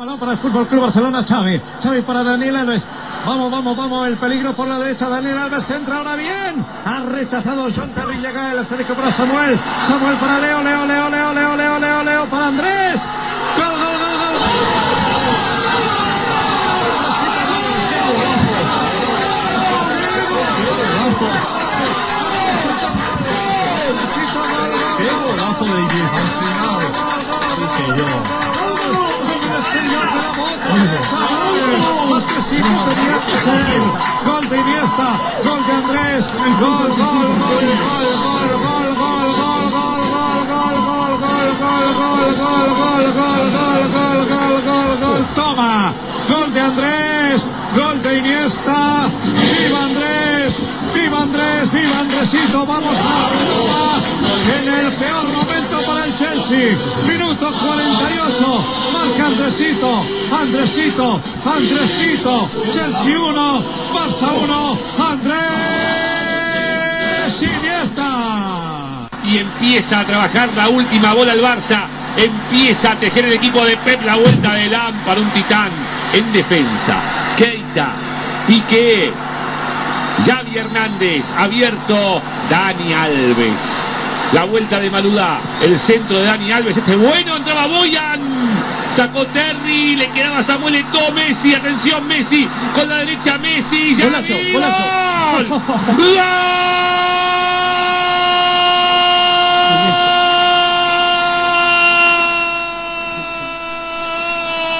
balón para el Fútbol Club Barcelona, Xavi. Xavi para Daniel Alves. Vamos, vamos, vamos. El peligro por la derecha. Daniel Alves centra ahora bien. Ha rechazado John Terry. Llega el esférico para Samuel. Samuel para Leo, Leo, Leo, Leo, Leo, Leo, Leo, Leo para Andrés. Gol, gol, gol, gol. ¡Qué golazo de al final! Sí, señor el señor de la gol, Saludo, Montesino gol, gol, gol, Gol gol, gol, gol gol, gol, gol, gol, gol, gol, gol, gol, gol, gol. toma, gol de Andrés, gol de Iniesta, viva Andrés, viva Andrés, viva Andresito, vamos a la Roma, en el peor momento para el Chelsea, minuto 48, marca Andresito, Andresito, Andresito, Chelsea 1, Barça 1, Andrés Iniesta. y empieza a trabajar la última bola el Barça. Empieza a tejer el equipo de Pep la vuelta de Lam para un titán en defensa. Keita, Piqué, Javi Hernández, abierto Dani Alves. La vuelta de Maludá, el centro de Dani Alves, este bueno, entraba Boyan, sacó Terry, le quedaba Samuel Eto'o, Messi, atención Messi, con la derecha Messi, ya Golazo, vi, golazo. ¡Gol!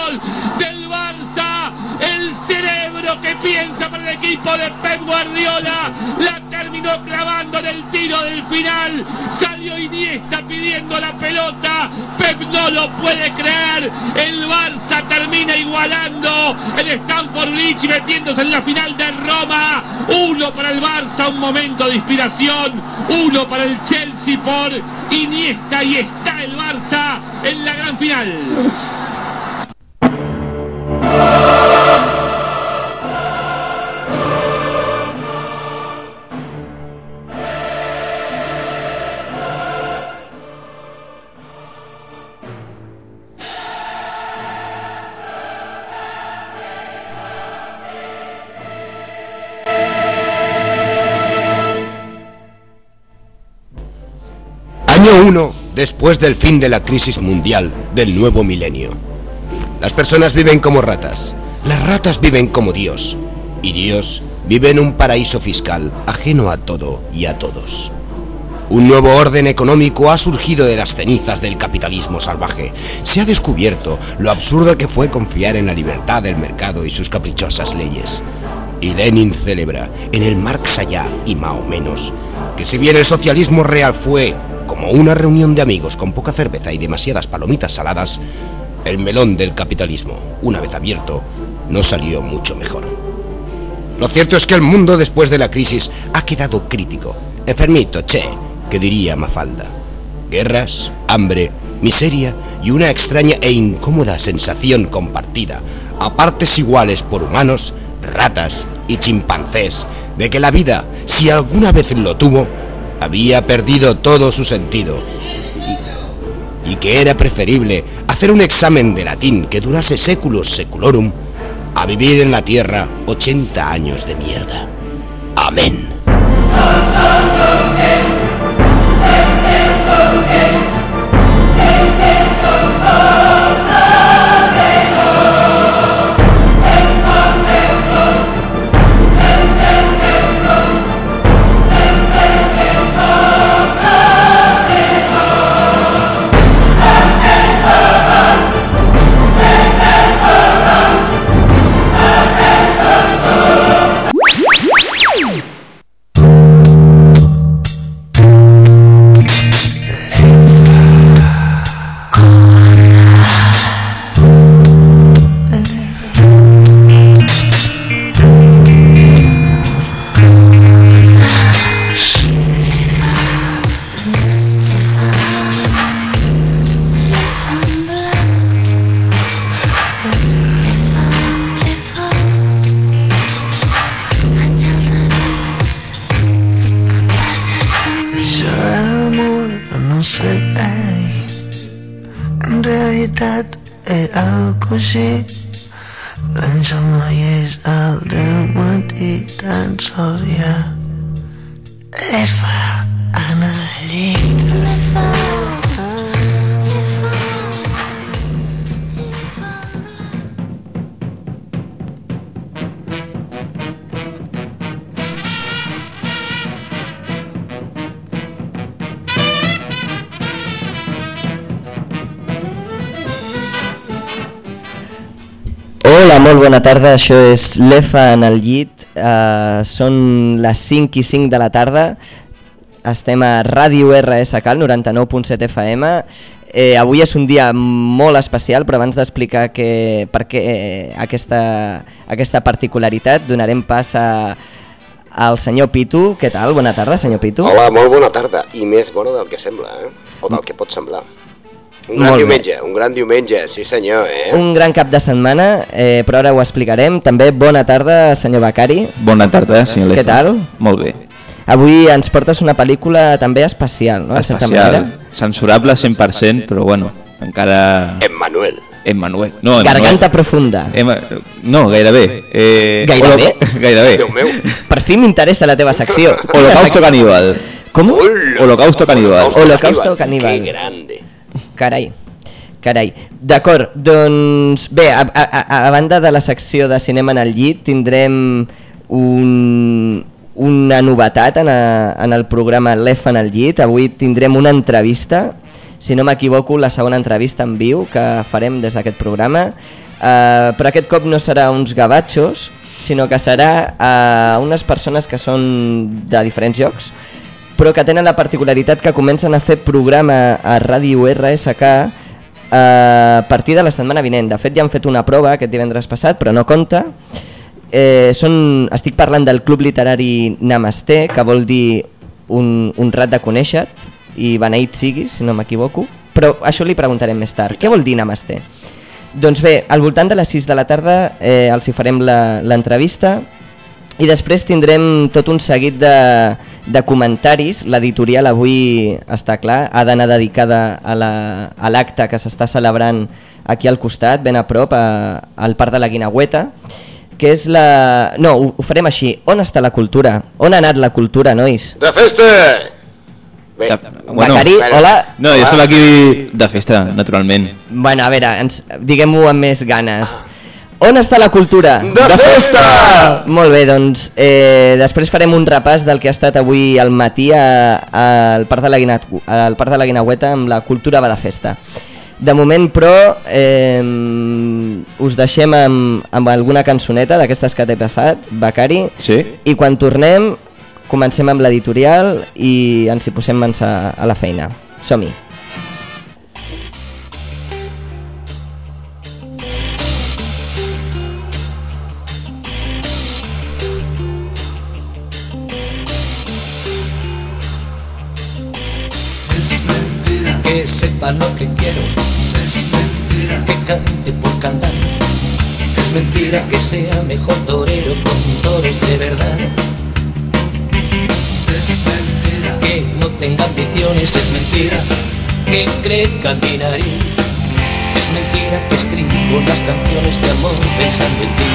¡Gol! Del Barça, el cerebro que piensa para el equipo de Pep Guardiola, la terminó clavando en el tiro del final, salió Iniesta pidiendo la pelota, Pep no lo puede creer, el Barça termina igualando. El Stanford Bridge metiéndose en la final de Roma, uno para el Barça, un momento de inspiración, uno para el Chelsea por Iniesta. Y está el Barça en la gran final. Año 1 después del fin de la crisis mundial del nuevo milenio. Las personas viven como ratas, las ratas viven como Dios, y Dios vive en un paraíso fiscal ajeno a todo y a todos. Un nuevo orden económico ha surgido de las cenizas del capitalismo salvaje. Se ha descubierto lo absurdo que fue confiar en la libertad del mercado y sus caprichosas leyes. Y Lenin celebra, en el Marx allá y Mao menos, que si bien el socialismo real fue como una reunión de amigos con poca cerveza y demasiadas palomitas saladas, el melón del capitalismo, una vez abierto, no salió mucho mejor. Lo cierto es que el mundo después de la crisis ha quedado crítico, enfermito, che, que diría Mafalda. Guerras, hambre, miseria y una extraña e incómoda sensación compartida, a partes iguales por humanos, ratas y chimpancés, de que la vida, si alguna vez lo tuvo, había perdido todo su sentido. Y, que era preferible hacer un examen de latín que durase séculos seculorum a vivir en la tierra 80 años de mierda. Amén. Bona tarda, això és l'EFA en el llit, uh, són les 5 i 5 de la tarda, estem a Ràdio RSK, el 99.7 FM, eh, avui és un dia molt especial, però abans d'explicar per què eh, aquesta, aquesta particularitat donarem pas a, al senyor Pitu. Què tal? Bona tarda, senyor Pitu. Hola, molt bona tarda, i més bona del que sembla, eh? o del que pot semblar. Un gran Molt bé. diumenge, un gran diumenge, sí senyor, eh? Un gran cap de setmana, eh, però ara ho explicarem. També bona tarda, senyor Becari. Bona tarda, senyor Lefa. Què tal? Molt bé. Avui ens portes una pel·lícula també especial, no? Especial, manera. censurable 100%, però bueno, encara... Emmanuel. Emmanuel. No, Garganta profunda. Emma... No, gairebé. Eh... Gairebé? holo- Gairebé. Déu meu. Per fi m'interessa la teva secció. Holocausto caníbal. Com? Holocausto caníbal. Holocausto caníbal. Que grande. Carai. Carai. D'acord, doncs bé, a, a, a, banda de la secció de cinema en el llit, tindrem un, una novetat en, a, en el programa L'EF en el llit. Avui tindrem una entrevista, si no m'equivoco, la segona entrevista en viu que farem des d'aquest programa. Uh, però aquest cop no serà uns gavatxos, sinó que serà a unes persones que són de diferents llocs, però que tenen la particularitat que comencen a fer programa a Ràdio RSK eh, a partir de la setmana vinent. De fet, ja han fet una prova aquest divendres passat, però no compta. Eh, són, estic parlant del Club Literari Namaste, que vol dir un, un rat de conèixer-te, i beneït siguis, si no m'equivoco. Però això li preguntarem més tard. Què vol dir Namaste? Doncs bé, al voltant de les 6 de la tarda eh, els hi farem l'entrevista i després tindrem tot un seguit de, de comentaris. L'editorial avui està clar, ha d'anar dedicada a la- l'acte que s'està celebrant aquí al costat, ben a prop, a, al Parc de la Guinagüeta, que és la... No, ho, ho farem així. On està la cultura? On ha anat la cultura, nois? De festa! Bé, De- Bueno, Becari, hola. No, jo estem aquí de festa, naturalment. Bueno, a veure, ens, diguem-ho amb més ganes. On està la cultura? De festa! Molt bé, doncs eh, després farem un repàs del que ha estat avui al matí a- al Parc de la, Guina, al Parc de la Guinagüeta amb la cultura va de festa. De moment, però, eh, us deixem amb, amb alguna cançoneta d'aquestes que t'he passat, Becari, Sí? i quan tornem comencem amb l'editorial i ens hi posem mans a, a la feina. Som-hi. Sepa lo que quiero. Es mentira que cante por cantar. Es mentira que sea mejor torero con toros de verdad. Es mentira que no tenga ambiciones. Es mentira que crezca mi nariz. Es mentira que escribo las canciones de amor pensando en ti.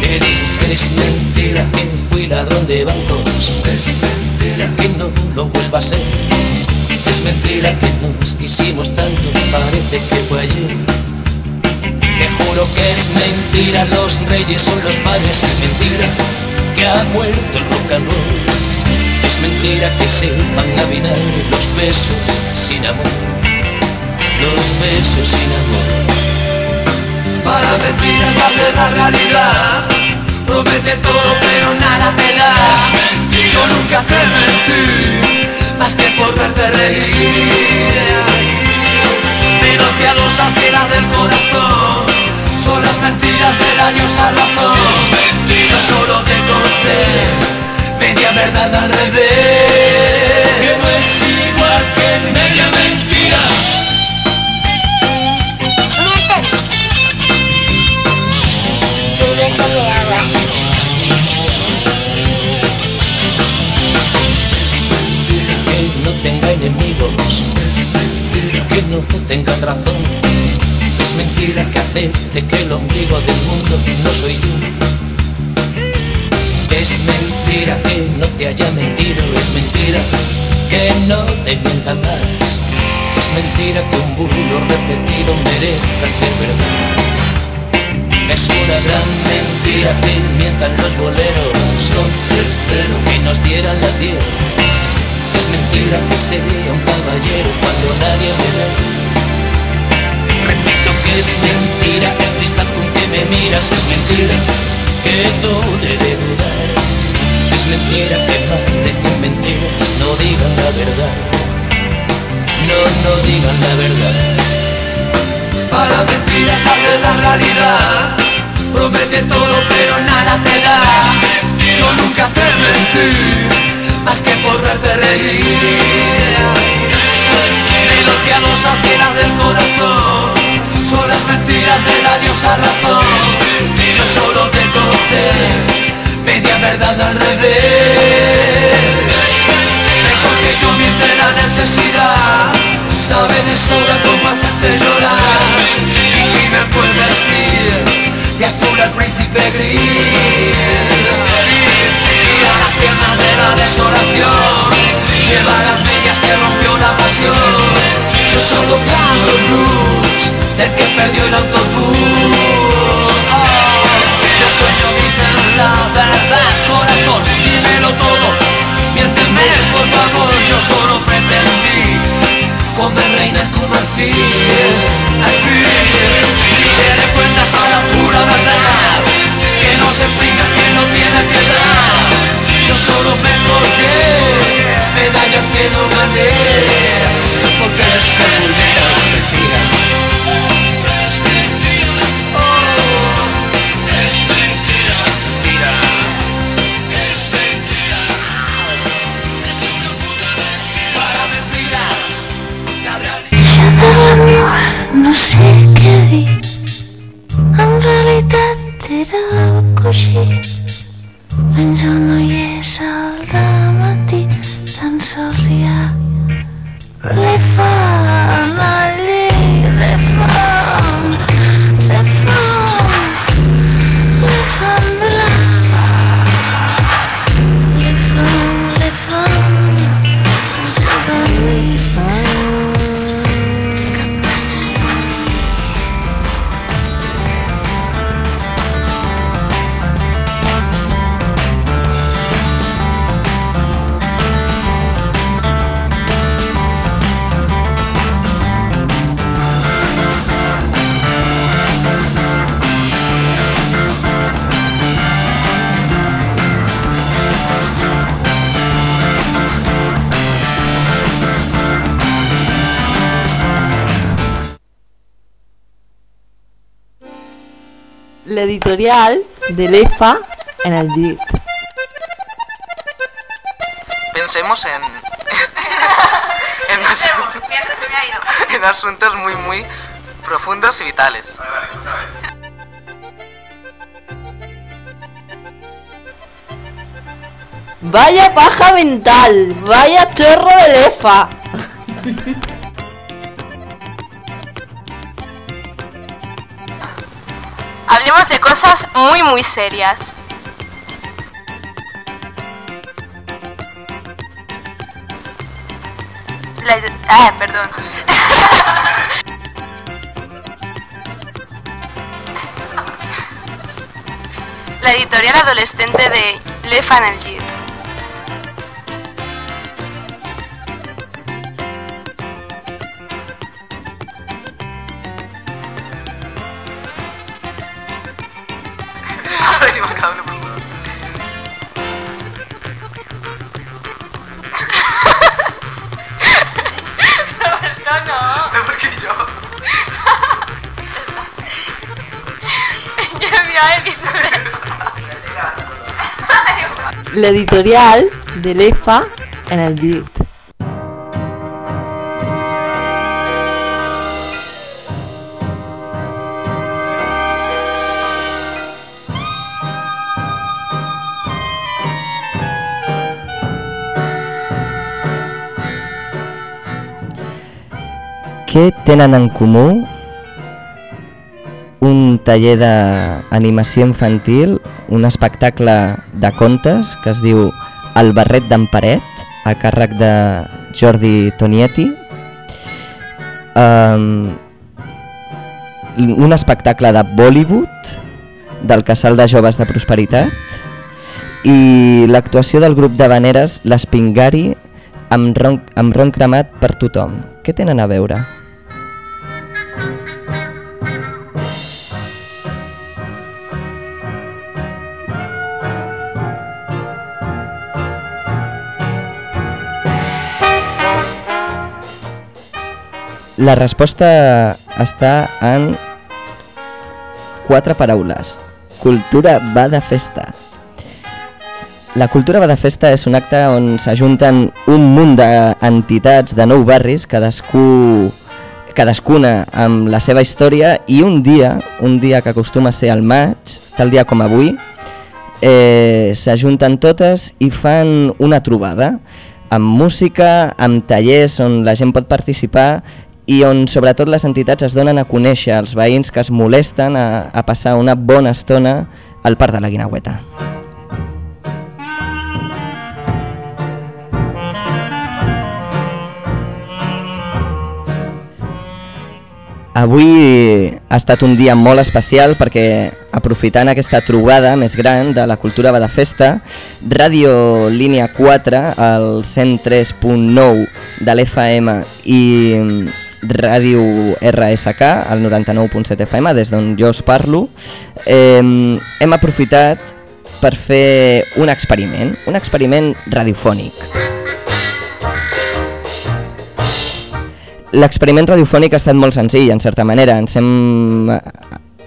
Te que es mentira que fui ladrón de bancos. Es mentira que no lo vuelva a ser. Es mentira que nos quisimos tanto, parece que fue ayer. Te juro que es mentira, los reyes son los padres, es mentira que ha muerto el rock and roll. Es mentira que sepan avinar los besos sin amor, los besos sin amor. Para mentiras vale la realidad, promete todo pero nada te da. Yo nunca te mentí, más que por verte reír. Menos piadosas que las del corazón, son las mentiras de la diosa razón. Yo solo te conté media verdad al revés, que no es igual que media mentira. Enemigos, que no tengan razón. Es mentira que acepte que el ombligo del mundo no soy yo. Es mentira que no te haya mentido, es mentira que no te mienta más. Es mentira que un bulo repetido merezca ser verdad. Es una gran mentira que mientan los boleros, que nos dieran las diez. Mentira que sea un caballero cuando nadie me ve. Repito que es mentira el cristal con que me miras, es mentira que dude de dudar. Es mentira que más de cien mentiras no digan la verdad. No, no digan la verdad. Para mentiras la verdad realidad Promete todo pero nada te da Yo nunca te mentí Más que por verte reír piadosas llenas del corazón Son las mentiras de la diosa razón. Yo solo te conté Media verdad al revés. Mejor que yo miente la necesidad Sabe de sobra cómo hacerte llorar. Y que me fue vestir De azul al príncipe gris Mira las piernas de la desolación. Lleva las medias que rompió la pasión De l'EFA en el llit. Pensemos en. en asuntos muy, muy profundos y vitales. Vaya paja mental, vaya chorro de l'EFA. Cosas muy muy serias. La perdón. La editorial adolescente de Le Fanelgit. L'editorial de l'EFA en el llit. Què tenen en comú un taller d'animació infantil, un espectacle de contes que es diu El barret d'en Paret, a càrrec de Jordi Tonietti. Um, un espectacle de Bollywood del Casal de Joves de Prosperitat i l'actuació del grup de veneres Les Pingari amb amb ron cremat per tothom. Què tenen a veure? La resposta està en quatre paraules. Cultura va de festa. La cultura va de festa és un acte on s'ajunten un munt d'entitats de nou barris, cadascú, cadascuna amb la seva història i un dia, un dia que acostuma a ser el maig, tal dia com avui, eh, s'ajunten totes i fan una trobada amb música, amb tallers on la gent pot participar i on sobretot les entitats es donen a conèixer als veïns que es molesten a, a passar una bona estona al Parc de la Guinagüeta. Avui ha estat un dia molt especial perquè aprofitant aquesta trobada més gran de la cultura va de festa, Ràdio Línia 4, el 103.9 de l'FM i Ràdio RSK, el 99.7 FM, des d'on jo us parlo, eh, hem aprofitat per fer un experiment, un experiment radiofònic. L'experiment radiofònic ha estat molt senzill, en certa manera. Ens hem a,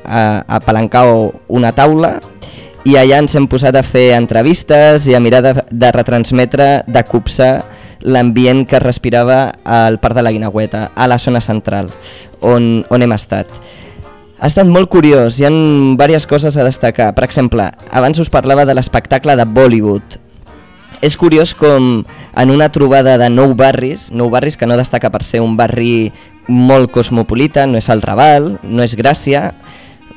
a, a palancar una taula i allà ens hem posat a fer entrevistes i a mirar de, de retransmetre, de copsar l'ambient que es respirava al Parc de la Guinagüeta, a la zona central, on, on hem estat. Ha estat molt curiós, hi ha diverses coses a destacar. Per exemple, abans us parlava de l'espectacle de Bollywood, és curiós com en una trobada de nou barris, nou barris que no destaca per ser un barri molt cosmopolita, no és el Raval, no és Gràcia,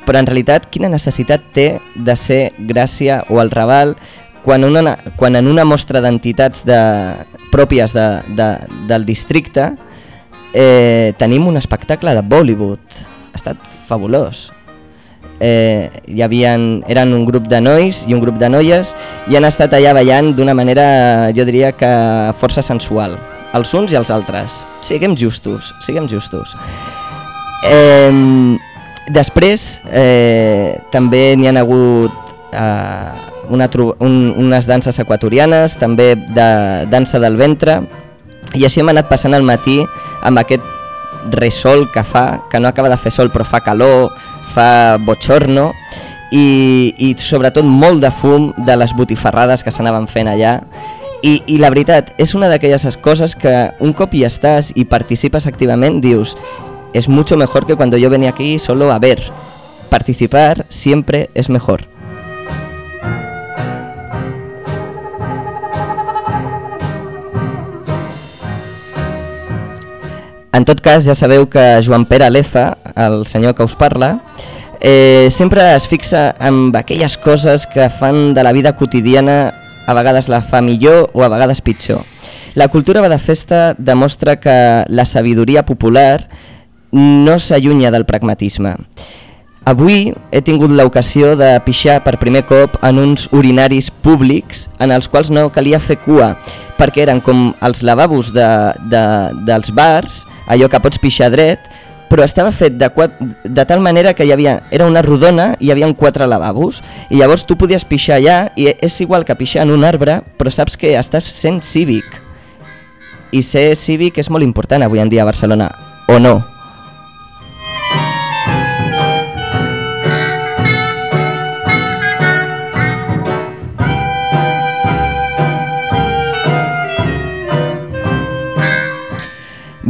però en realitat quina necessitat té de ser Gràcia o el Raval quan, una, quan en una mostra d'entitats de, pròpies de, de, del districte eh, tenim un espectacle de Bollywood. Ha estat fabulós eh, hi havien, eren un grup de nois i un grup de noies i han estat allà ballant d'una manera, jo diria que força sensual, els uns i els altres. Siguem justos, siguem justos. Eh, després eh, també n'hi han hagut eh, una, un, unes danses equatorianes, també de dansa del ventre, i així hem anat passant el matí amb aquest resol que fa, que no acaba de fer sol però fa calor, fa bochorno i, i sobretot molt de fum de les botifarrades que s'anaven fent allà i, i la veritat, és una d'aquelles coses que un cop hi estàs i participes activament dius és mucho mejor que cuando yo venía aquí solo a ver. Participar siempre es mejor. En tot cas, ja sabeu que Joan Pere Lefa, el senyor que us parla, eh, sempre es fixa en aquelles coses que fan de la vida quotidiana a vegades la fa millor o a vegades pitjor. La cultura va de festa demostra que la sabidoria popular no s'allunya del pragmatisme. Avui he tingut l'ocasió de pixar per primer cop en uns urinaris públics en els quals no calia fer cua perquè eren com els lavabos de, de, dels bars, allò que pots pixar dret, però estava fet de, de tal manera que hi havia, era una rodona i hi havia quatre lavabos i llavors tu podies pixar allà i és igual que pixar en un arbre però saps que estàs sent cívic i ser cívic és molt important avui en dia a Barcelona, o no?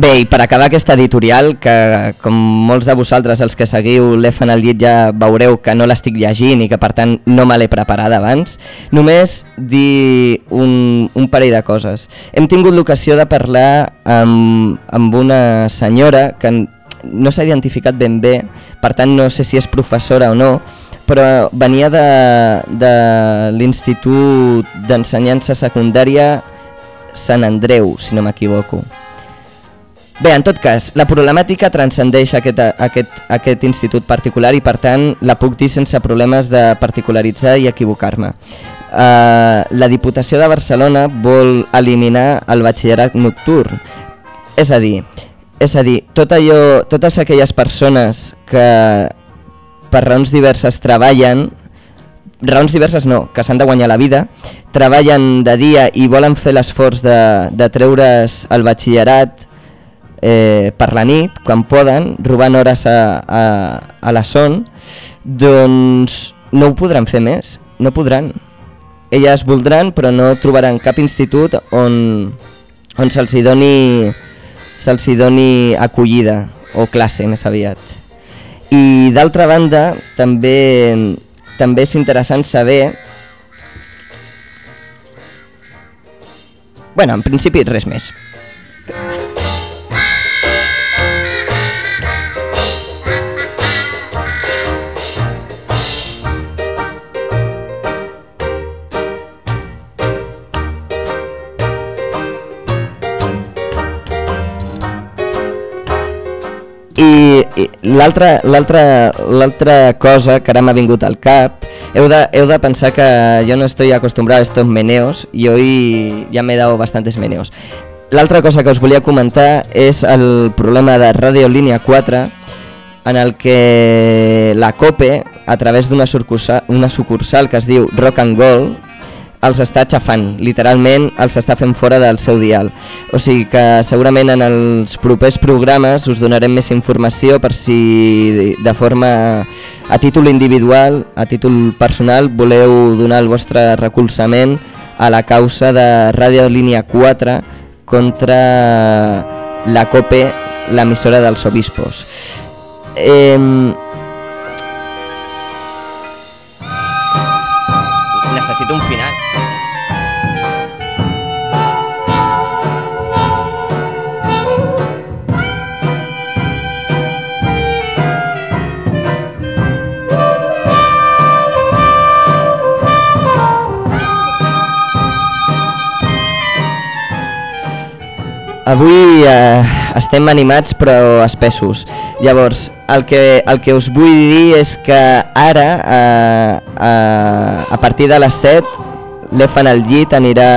Bé, i per acabar aquesta editorial, que com molts de vosaltres els que seguiu l'EF en el llit ja veureu que no l'estic llegint i que per tant no me l'he preparada abans, només dir un, un parell de coses. Hem tingut l'ocasió de parlar amb, amb una senyora que no s'ha identificat ben bé, per tant no sé si és professora o no, però venia de, de l'Institut d'Ensenyança Secundària Sant Andreu, si no m'equivoco. Bé, en tot cas, la problemàtica transcendeix aquest, aquest, aquest institut particular i per tant la puc dir sense problemes de particularitzar i equivocar-me. Uh, la Diputació de Barcelona vol eliminar el batxillerat nocturn, és a dir, és a dir, tot allò, totes aquelles persones que per raons diverses treballen, raons diverses no, que s'han de guanyar la vida, treballen de dia i volen fer l'esforç de, de treure's el batxillerat eh, per la nit, quan poden, robant hores a, a, a la son, doncs no ho podran fer més, no podran. Elles voldran però no trobaran cap institut on, on se'ls doni, se'ls doni acollida o classe més aviat. I d'altra banda, també, també és interessant saber... Bueno, en principi res més. I, i l'altra cosa que ara m'ha vingut al cap, heu de, heu de pensar que jo no estoy acostumbrado a estos meneos y hoy ya me he dado bastantes meneos. L'altra cosa que us volia comentar és el problema de Radio Línia 4 en el que la COPE, a través d'una sucursal, una sucursal que es diu Rock and Gold, els està xafant, literalment els està fent fora del seu dial. O sigui que segurament en els propers programes us donarem més informació per si de forma a títol individual, a títol personal, voleu donar el vostre recolzament a la causa de Ràdio Línia 4 contra la COPE, l'emissora dels obispos. Eh, necessito un final. Avui eh, estem animats però espessos. Llavors, el que, el que us vull dir és que ara, eh, eh, a partir de les 7, l'Efan al llit anirà,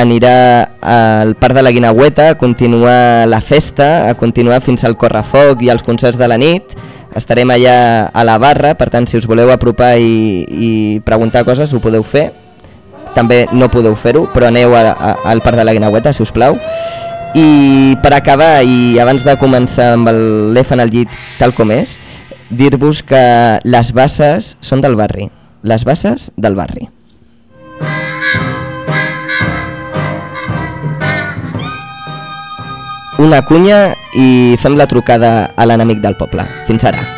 anirà al Parc de la Guinagüeta a continuar la festa, a continuar fins al Correfoc i als concerts de la nit. Estarem allà a la barra, per tant, si us voleu apropar i, i preguntar coses, ho podeu fer també no podeu fer-ho, però aneu a, a, al Parc de la Guinagüeta, si us plau. I per acabar, i abans de començar amb l'EFAN al llit tal com és, dir-vos que les basses són del barri. Les basses del barri. Una cunya i fem la trucada a l'enemic del poble. Fins ara.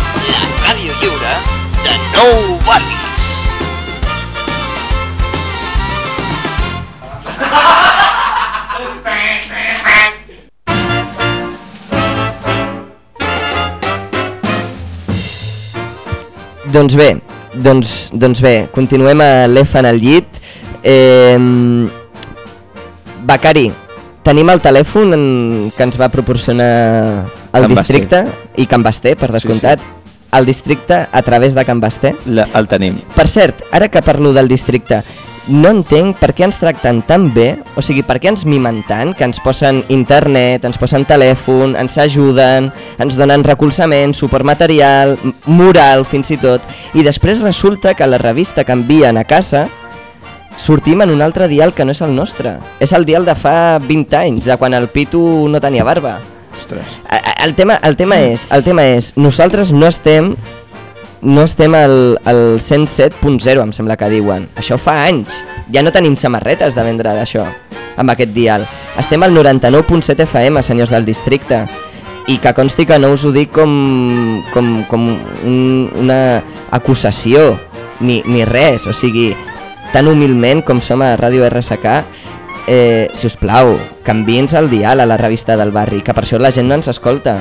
la ràdio lliure de Nou Barris. Doncs bé, doncs, doncs bé, continuem a l'EFA en el llit. Eh, Becari, tenim el telèfon en, que ens va proporcionar el Can districte i Can Basté, per descomptat. Sí, sí. El districte a través de Can Basté. La, el tenim. Per cert, ara que parlo del districte, no entenc per què ens tracten tan bé, o sigui, per què ens mimen tant, que ens posen internet, ens posen telèfon, ens ajuden, ens donen recolzament, suport material, m- moral fins i tot, i després resulta que la revista que envien a casa sortim en un altre dial que no és el nostre. És el dial de fa 20 anys, de quan el Pitu no tenia barba. Ostres. El tema, el tema és, el tema és, nosaltres no estem no estem al, al 107.0, em sembla que diuen. Això fa anys. Ja no tenim samarretes de vendre d'això, amb aquest dial. Estem al 99.7 FM, senyors del districte. I que consti que no us ho dic com, com, com un, una acusació, ni, ni res. O sigui, tan humilment com som a Ràdio RSK, eh, si us plau, canviïns el dial a la revista del barri, que per això la gent no ens escolta.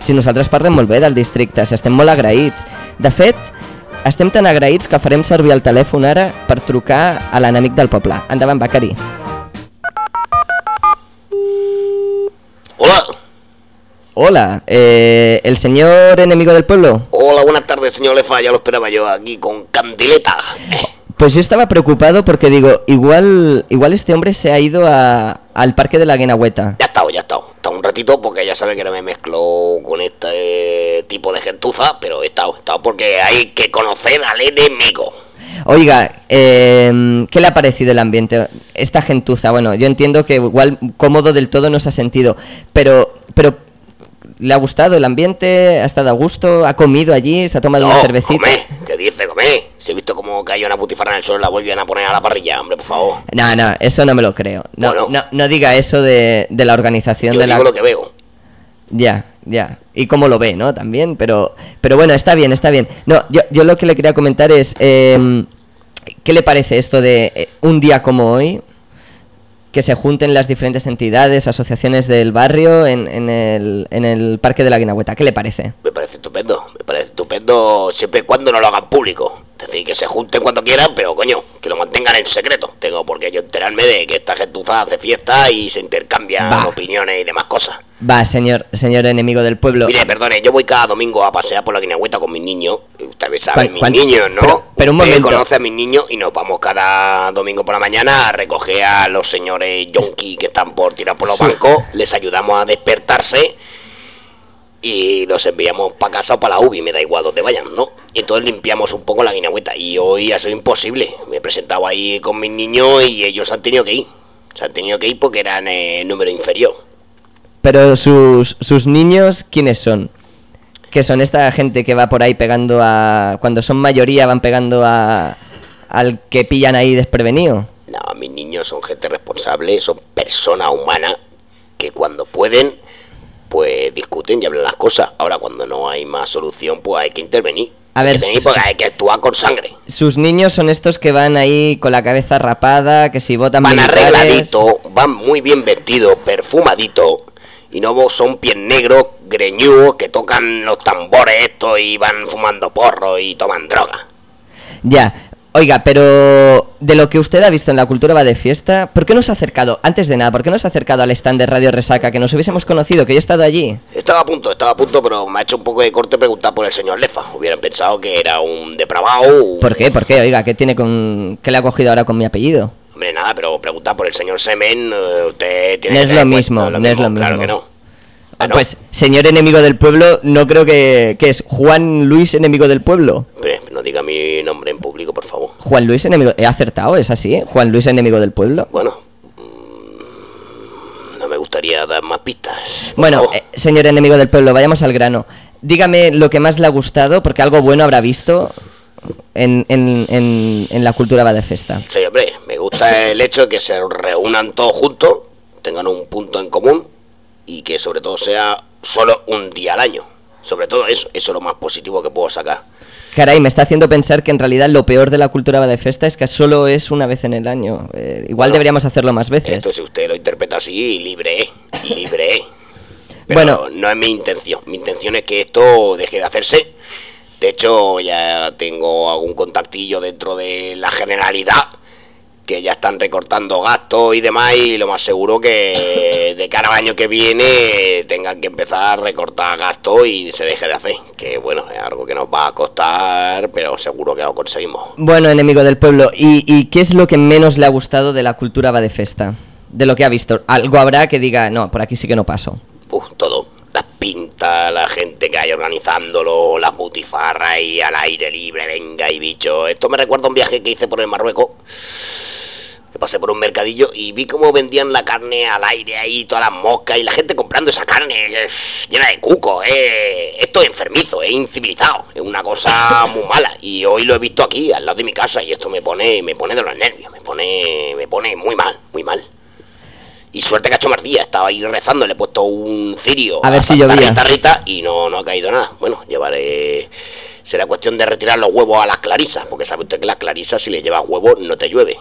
Si nosaltres parlem molt bé del districte, si estem molt agraïts. De fet, estem tan agraïts que farem servir el telèfon ara per trucar a l'enemic del poble. Endavant, Becari. Hola. Hola, eh, ¿el señor enemigo del pueblo? Hola, buenas tardes, señor Lefa. Ya lo esperaba yo aquí con candileta. Pues yo estaba preocupado porque digo, igual, igual este hombre se ha ido a- al parque de la Guenahueta. Ya estado, ya. He estado un ratito porque ya sabe que no me mezclo con este tipo de gentuza, pero he estado, he estado porque hay que conocer al enemigo. Oiga, eh, ¿qué le ha parecido el ambiente? Esta gentuza, bueno, yo entiendo que igual cómodo del todo no se ha sentido, pero, pero ¿le ha gustado el ambiente? ¿Ha estado a gusto? ¿Ha comido allí? ¿Se ha tomado una cervecita? come, ¿qué dice, come? Si he visto como cayó una putifarra en el suelo, la vuelven a poner a la parrilla, hombre, por favor. No, no, eso no me lo creo. No, Bueno. no, no diga eso de, de la organización Yo de la... digo lo que veo. Ya, ya. Y cómo lo ve, ¿no? También, pero, pero bueno, está bien, está bien. No, yo, yo lo que le quería comentar es, eh, ¿qué le parece esto de eh, un día como hoy? Que se junten las diferentes entidades, asociaciones del barrio en, en el, en el Parque de la Guinahueta. ¿Qué le parece? Me parece estupendo, me parece estupendo siempre y cuando no lo hagan público. Es decir, que se junten cuando quieran, pero coño, que lo mantengan en secreto. Tengo por qué yo enterarme de que esta gentuza hace fiesta y se intercambian Va. opiniones y demás cosas. Va, señor, señor enemigo del pueblo. Mire, perdone, yo voy cada domingo a pasear por la guinehueta con mis niños. Ustedes saben, ¿Cuán- mis niños, ¿no? pero- pero un Usted momento. conoce a mis niños y nos vamos cada domingo por la mañana a recoger a los señores yonki que están por tirar por los Sí. bancos. Les ayudamos a despertarse y los enviamos para casa o para la UBI, me da igual donde vayan, ¿no? Y entonces limpiamos un poco la guinehueta. Y hoy ha sido imposible. Me he presentado ahí con mis niños y ellos han tenido que ir. Se han tenido que ir porque eran eh, número inferior. Pero sus, sus niños, ¿quiénes son? Que son esta gente que va por ahí pegando a... Cuando son mayoría van pegando a... Al que pillan ahí desprevenido. No, mis niños son gente responsable, son personas humanas que cuando pueden, pues discuten y hablan las cosas. Ahora, cuando no hay más solución, pues hay que intervenir. A ver, que porque hay que actuar con sangre. Sus niños son estos que van ahí con la cabeza rapada, que si votan Van arregladitos, van muy bien vestidos, perfumaditos. Y no son pies negros, greñudos, que tocan los tambores estos y van fumando porro y toman droga. Ya. Oiga, pero de lo que usted ha visto en la cultura va de fiesta, ¿por qué no se ha acercado, antes de nada, por qué no se ha acercado al stand de Radio Resaca, que nos hubiésemos conocido, que yo he estado allí? Estaba a punto, estaba a punto, pero me ha hecho un poco de corte preguntar por el señor Lefa. Hubieran pensado que era un depravado, un- ¿Por qué? ¿Por qué? Oiga, ¿qué tiene con... ¿Qué le ha cogido ahora con mi apellido? Hombre, nada, pero preguntar por el señor Semen, eh, usted tiene No es lo mismo, no es lo Claro mismo. que no. Ah, ¿no? Pues, señor enemigo del pueblo, no creo que... ¿Qué es? ¿Juan Luis enemigo del pueblo? Hombre, no diga mi nombre en público, por favor. Juan Luis enemigo... He acertado, es así, ¿eh? Juan Luis enemigo del pueblo. Bueno, mm, no me gustaría dar más pistas. Bueno, eh, señor enemigo del pueblo, vayamos al grano. Dígame lo que más le ha gustado, porque algo bueno habrá visto en, en, en, en la cultura va de festa. Sí, hombre, me gusta el hecho de que se reúnan todos juntos, tengan un punto en común y que sobre todo sea solo un día al año. Sobre todo eso, eso es lo más positivo que puedo sacar. Caray, me está haciendo pensar que en realidad lo peor de la cultura va de festa es que solo es una vez en el año. Eh, igual Bueno, deberíamos hacerlo más veces. Esto si usted lo interpreta así, libre, libre. Pero Bueno. no es mi intención. Mi intención es que esto deje de hacerse. De hecho, ya tengo algún contactillo dentro de la generalidad que ya están recortando gastos y demás y lo más seguro que de cara al año que viene tengan que empezar a recortar gastos y se deje de hacer. Que bueno, es algo que nos va a costar, pero seguro que lo conseguimos. Bueno, enemigo del pueblo, ¿y, y qué es lo que menos le ha gustado de la cultura va de festa? De lo que ha visto. Algo habrá que diga, no, por aquí sí que no paso. Uh, todo. Las pintas, la gente que hay organizándolo, las butifarras y al aire libre, venga y bicho. Esto me recuerda a un viaje que hice por el Marruecos. Que pasé por un mercadillo y vi cómo vendían la carne al aire ahí, todas las moscas y la gente comprando esa carne llena de cuco. Eh. Esto es enfermizo, es incivilizado, es una cosa muy mala. Y hoy lo he visto aquí, al lado de mi casa, y esto me pone, me pone de los nervios, me pone, me pone muy mal, muy mal. Y suerte que ha hecho Martilla, estaba ahí rezando, le he puesto un cirio A ver si llovía. Rita y no, no ha caído nada. Bueno, llevaré. Será cuestión de retirar los huevos a las clarisas, porque sabe usted que las clarisas, si le llevas huevos, no te llueve.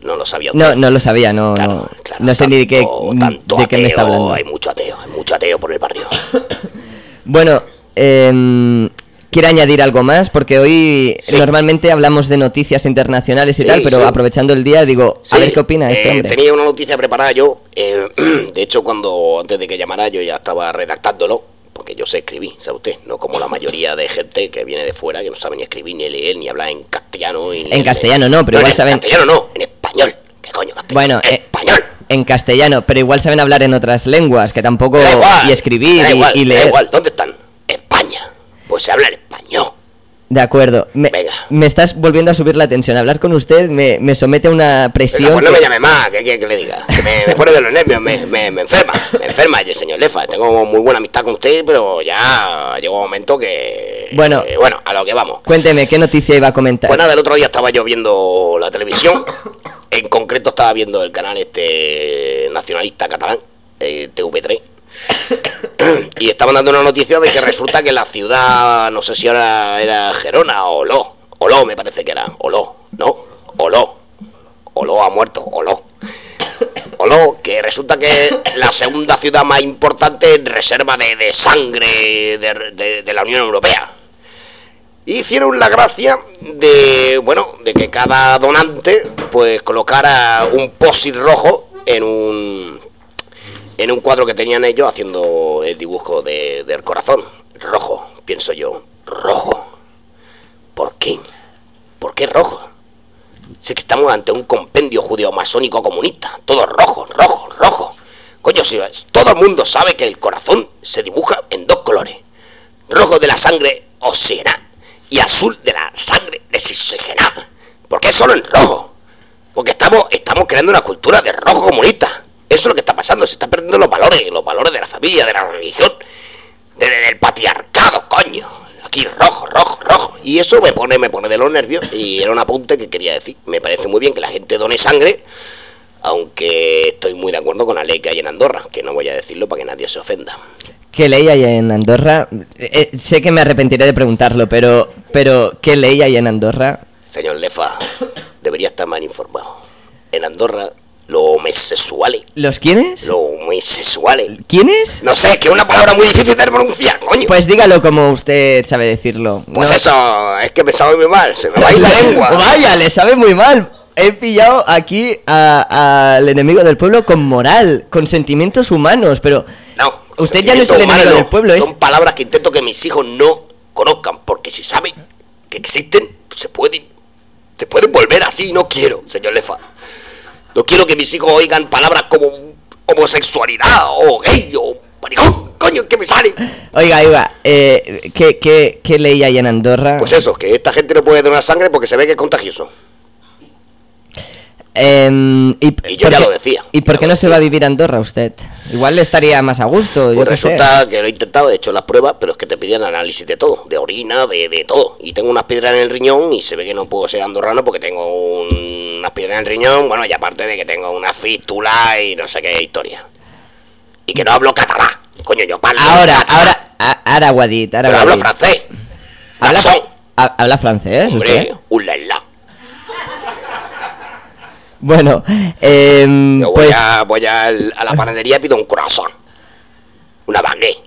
No lo sabía usted. No, no lo sabía, no, no, no sé ni de qué, de qué me está hablando. Hay mucho ateo, hay mucho ateo por el barrio. Bueno, em, ¿quiere añadir algo más? Porque hoy normalmente hablamos de noticias internacionales y Sí, tal, pero sí. aprovechando el día digo, a ver qué opina este eh, hombre. Tenía una noticia preparada yo. eh, de hecho, cuando antes de que llamara, yo ya estaba redactándolo. Porque yo sé escribir, ¿sabe usted? No como la mayoría de gente que viene de fuera, que no sabe ni escribir, ni leer, ni hablar en castellano. En castellano no, pero igual en saben... castellano no, en español. ¿Qué coño? Bueno, eh, en castellano, pero igual saben hablar en otras lenguas, que tampoco... Igual, y escribir y- da leer. igual. ¿Dónde. Pues se habla el español. De acuerdo. Me, me estás volviendo a subir la tensión. Hablar con usted me, me somete a una Venga, presión... pues no que- me llame más, ¿qué quiere que le diga? Que me, me pone de los nervios, me, me, enferma, me enferma el señor Lefa. Tengo muy buena amistad con usted, pero ya llegó un momento que... Bueno. eh, bueno, a lo que vamos. Cuénteme, ¿qué noticia iba a comentar? Pues nada, el otro día estaba yo viendo la televisión. En concreto estaba viendo el canal este nacionalista catalán, eh, TV3. Y estaban dando una noticia de que resulta que la ciudad, no sé si ahora era Gerona o Oló. Oló me parece que era. Oló, ¿no? Oló. Oló ha muerto, Oló. Oló, que resulta que la segunda ciudad más importante en reserva de, de sangre de- la Unión Europea. Hicieron la gracia de, bueno, de que cada donante pues colocara un posit rojo en un en un cuadro que tenían ellos haciendo el dibujo de- del corazón. Rojo, pienso yo. Rojo. ¿Por qué? ¿Por qué rojo? Si es que estamos ante un compendio judeo-masónico comunista. Todo rojo, rojo, rojo. Coño, si todo el mundo sabe que el corazón se dibuja en dos colores. Rojo de la sangre oxigenada y azul de la sangre desoxigenada. ¿Por qué solo en rojo? Porque estamos, estamos creando una cultura de rojo comunista. Eso es lo que está pasando. Se están perdiendo los valores, los valores de la familia, de la religión, de- de- del patriarcado, coño. Aquí rojo, rojo, rojo. Y eso me pone, me pone de los nervios. Y era un apunte que quería decir. Me parece muy bien que la gente done sangre, aunque estoy muy de acuerdo con la ley que hay en Andorra, que no voy a decirlo para que nadie se ofenda. ¿Qué ley hay en Andorra? Eh, sé que me arrepentiré de preguntarlo, pero, pero ¿qué ley hay en Andorra? Señor Lefa, debería estar mal informado. En Andorra, los homosexuales. ¿Los quiénes? Los homosexuales. ¿Quiénes? No sé, que es una palabra muy difícil de pronunciar, coño. Pues dígalo como usted sabe decirlo. Pues No- eso, es que me sabe muy mal, se me va a ir la lengua. Vaya, le sabe muy mal. He pillado aquí al enemigo del pueblo con moral, con sentimientos humanos, pero No. usted ya no es el enemigo humano, del pueblo, es Son palabras que intento que mis hijos no conozcan, porque si saben que existen, se pueden, se pueden volver así, y no quiero, señor Lefa. No quiero que mis hijos oigan palabras como homosexualidad o gay o maricón, coño, que me sale. Oiga, oiga, eh, ¿qué, qué, qué ley hay en Andorra? Pues eso, que esta gente no puede donar sangre porque se ve que es contagioso. Em, y, Y yo ya qué- lo decía. ¿Y por qué no se va a vivir a Andorra usted? Igual le estaría más a gusto, Pues resulta que lo he intentado, he hecho las pruebas, pero es que te piden análisis de todo, de orina, de, de todo. Y tengo unas piedras en el riñón y se ve que no puedo ser andorrano porque tengo un- unas piedras en el riñón, bueno, y aparte de que tengo una fístula y no sé qué historia. Y que no hablo catalán. Coño, yo parlo Ahora, ahora, a- ara Guadit, ara pero hablo francés. ¿Habla, ¿Habla francés Hombre, usted? ulala. Bueno, em, Yo voy, pues a, voy a la panadería y pido un croissant. Una baguette.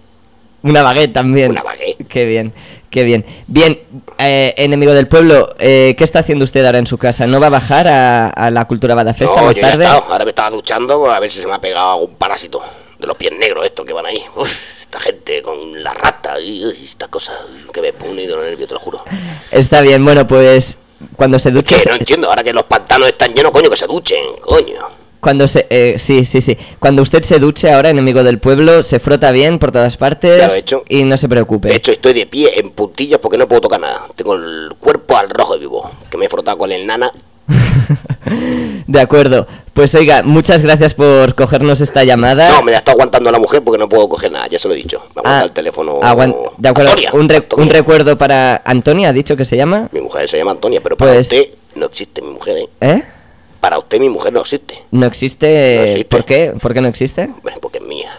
una baguette también. Una baguette. Qué bien. Qué bien. Bien, eh, enemigo del pueblo, eh, ¿qué está haciendo usted ahora en su casa? ¿No va a bajar a, a la Cultura Badafesta No, más yo ya he tarde? ahora me estaba duchando a ver si se me ha pegado algún parásito de los pies negros estos que van ahí. Uf, esta gente con la rata y uy, estas cosas que me pone de los nervios, te lo juro. Está bien, bueno, pues cuando se duche... Que no entiendo, ahora que los pantanos están llenos, coño, que se duchen, coño. Cuando se, eh, sí, sí, sí. Cuando usted se duche ahora, enemigo del pueblo, se frota bien por todas partes he hecho. y no se preocupe. De hecho, estoy de pie en puntillas porque no puedo tocar nada. Tengo el cuerpo al rojo vivo, que me he frotado con el nana. De acuerdo. Pues oiga, muchas gracias por cogernos esta llamada. No, me la está aguantando la mujer porque no puedo coger nada, ya se lo he dicho. Aguanta Ah, el teléfono. De acuerdo. Antonia, un, re- Antonia. un recuerdo para Antonia, ha dicho que se llama. Mi mujer se llama Antonia, pero para Pues- usted no existe mi mujer, ¿eh? ¿Eh? Para usted mi mujer no existe, No existe. No existe. ¿Por qué? ¿Por qué no existe? porque es mía.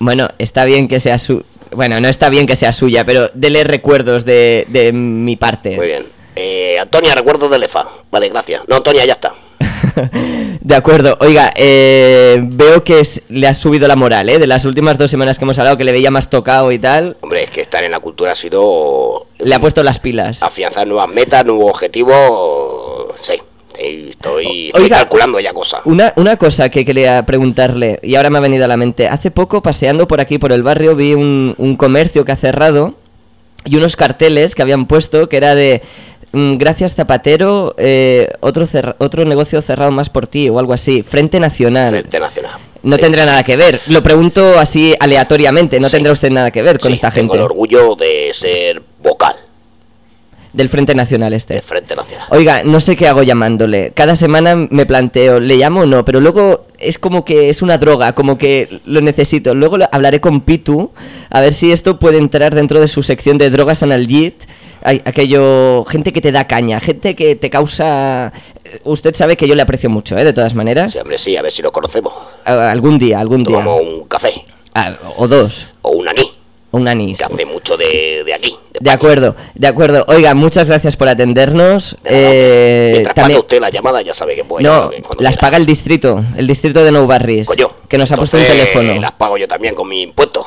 Bueno, está bien que sea su. Bueno, no está bien que sea suya, pero dele recuerdos de, de mi parte. Muy bien. Eh, Antonia, recuerdo de Lefa. Vale, gracias. No, Antonia, ya está. De acuerdo, oiga, eh, veo que es- le ha subido la moral, ¿eh? De las últimas dos semanas que hemos hablado, que le veía más tocado y tal, Hombre, es que estar en la cultura ha sido le ha puesto las pilas. afianzar nuevas metas, nuevos objetivos. Sí, estoy, estoy Oiga, calculando ya cosas. Una, una cosa que quería preguntarle, y ahora me ha venido a la mente. Hace poco, paseando por aquí, por el barrio, vi un, un comercio que ha cerrado y unos carteles que habían puesto que era de gracias Zapatero, eh, otro, otro negocio cerrado más por ti o algo así, Frente Nacional. Frente Nacional. No tendrá nada que ver, lo pregunto así aleatoriamente, no tendrá usted nada que ver con Sí, esta tengo gente el orgullo de ser vocal del Frente Nacional este. del Frente Nacional. Oiga, no sé qué hago llamándole. Cada semana me planteo, ¿le llamo o no? Pero luego es como que es una droga, como que lo necesito. Luego hablaré con Pitu a ver si esto puede entrar dentro de su sección de drogas analgit. Hay aquello, gente que te da caña, gente que te causa... Usted sabe que yo le aprecio mucho, ¿eh? De todas maneras. Sí, hombre, sí, a ver si nos conocemos. A- Algún día, algún día. Tomamos un café Ah, o dos. o un anís, Un anís. que hace mucho de, de aquí. De acuerdo, de acuerdo. Oiga, muchas gracias por atendernos. Eh, Mientras también- paga usted la llamada, ya sabe que puede no, las quiera. paga el distrito, el distrito de Nou Barris, que nos ha puesto un teléfono, Las pago yo también con mi impuesto.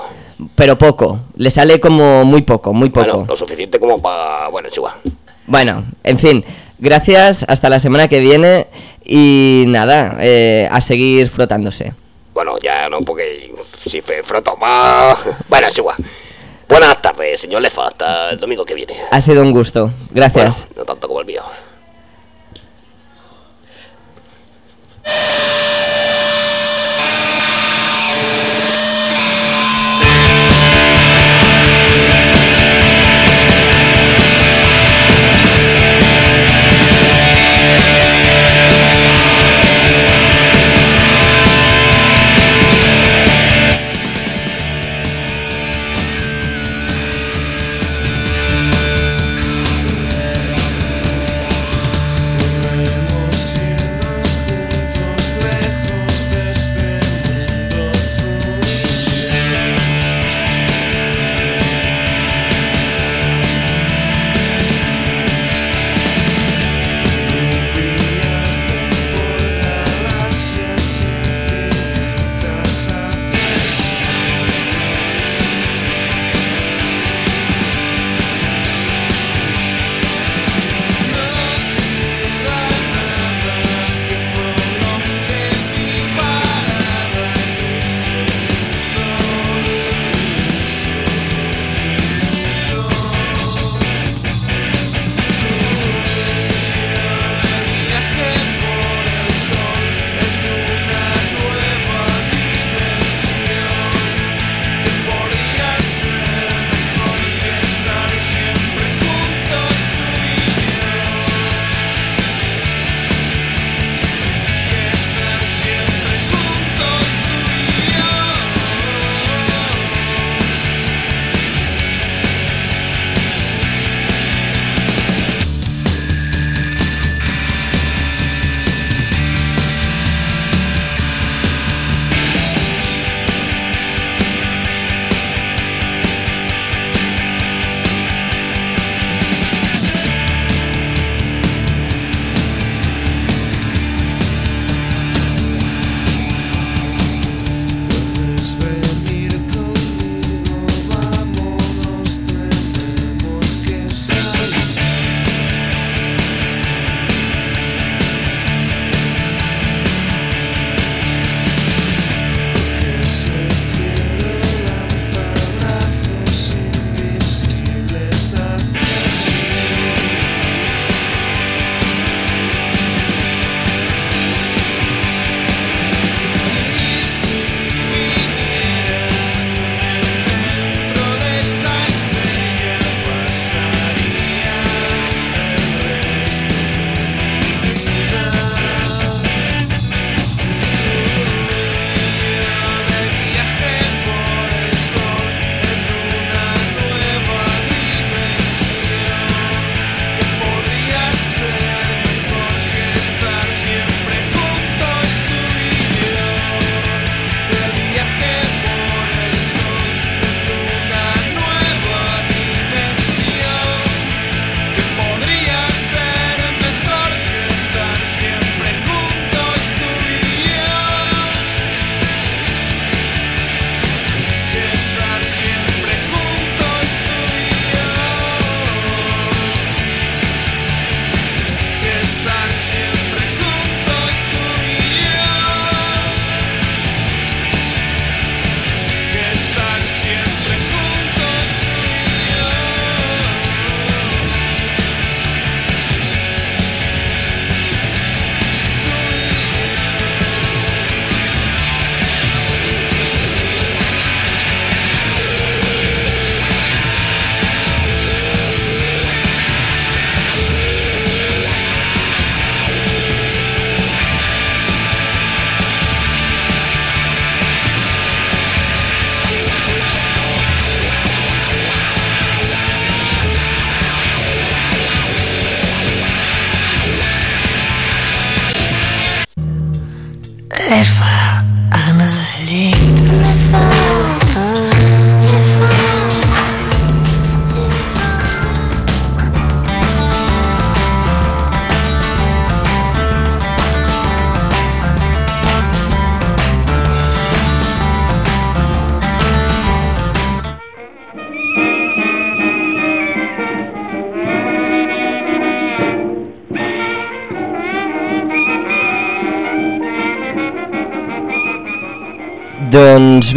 Pero poco, le sale como muy poco, muy poco. Bueno, lo suficiente como para. Bueno, chihuahua. Bueno, en fin, gracias, hasta la semana que viene y nada, eh, a seguir frotándose. Bueno, ya no, porque si froto más. Bueno, chihuahua. Buenas tardes, señor Lefa. Hasta el domingo que viene. Ha sido un gusto, gracias. No tanto como el mío.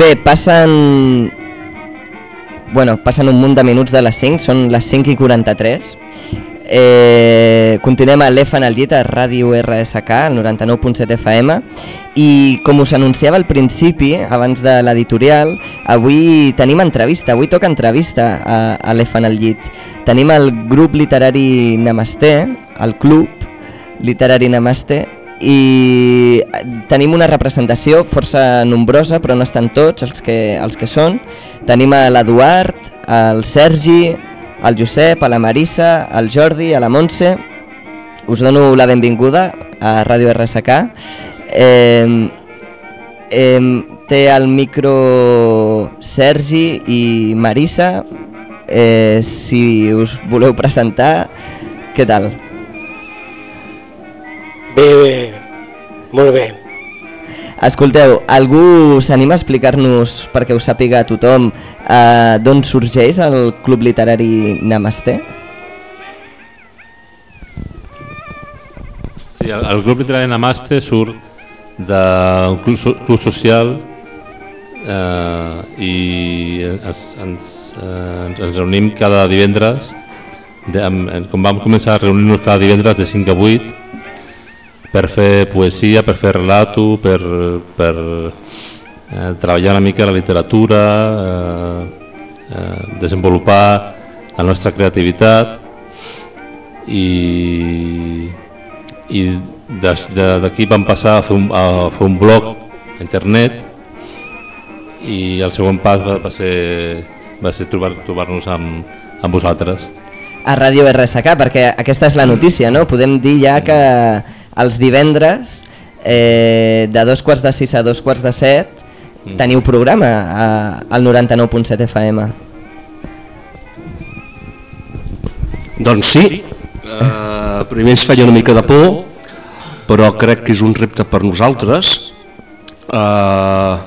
Bé, passen... Bueno, passen un munt de minuts de les 5, són les 5 i 43. Eh, continuem a l'EFA en el llit a Ràdio RSK, al 99.7 FM i com us anunciava al principi, abans de l'editorial, avui tenim entrevista, avui toca entrevista a, a l'EFA en el llit. Tenim el grup literari Namaste, el club literari Namaste, i tenim una representació força nombrosa, però no estan tots els que, els que són. Tenim a l'Eduard, el Sergi, el Josep, a la Marissa, el Jordi, a la Montse. Us dono la benvinguda a Ràdio RSK. Eh, eh, té el micro Sergi i Marissa. Eh, si us voleu presentar, què tal? Bé, bé, molt bé. Escolteu, algú s'anima a explicar-nos, perquè ho sàpiga tothom, eh, d'on sorgeix el Club Literari Namaste? Sí, el, el grup literari Namaste surt d'un club, so- club social eh, i es, ens, eh, ens, ens reunim cada divendres de, amb, com vam començar a reunir-nos cada divendres de 5 a 8 per fer poesia, per fer relato, per, per eh, treballar una mica la literatura, eh, eh, desenvolupar la nostra creativitat i, i d'aquí vam passar a fer, un, a fer un blog a internet i el següent pas va, va ser, va ser trobar- trobar-nos amb, amb vosaltres. A Ràdio RSK, perquè aquesta és la notícia, no? Podem dir ja que els divendres, eh, de dos quarts de sis a dos quarts de set, teniu programa a, al 99.7 FM. Doncs sí, uh, primer ens feia una mica de por, però crec que és un repte per nosaltres. Uh,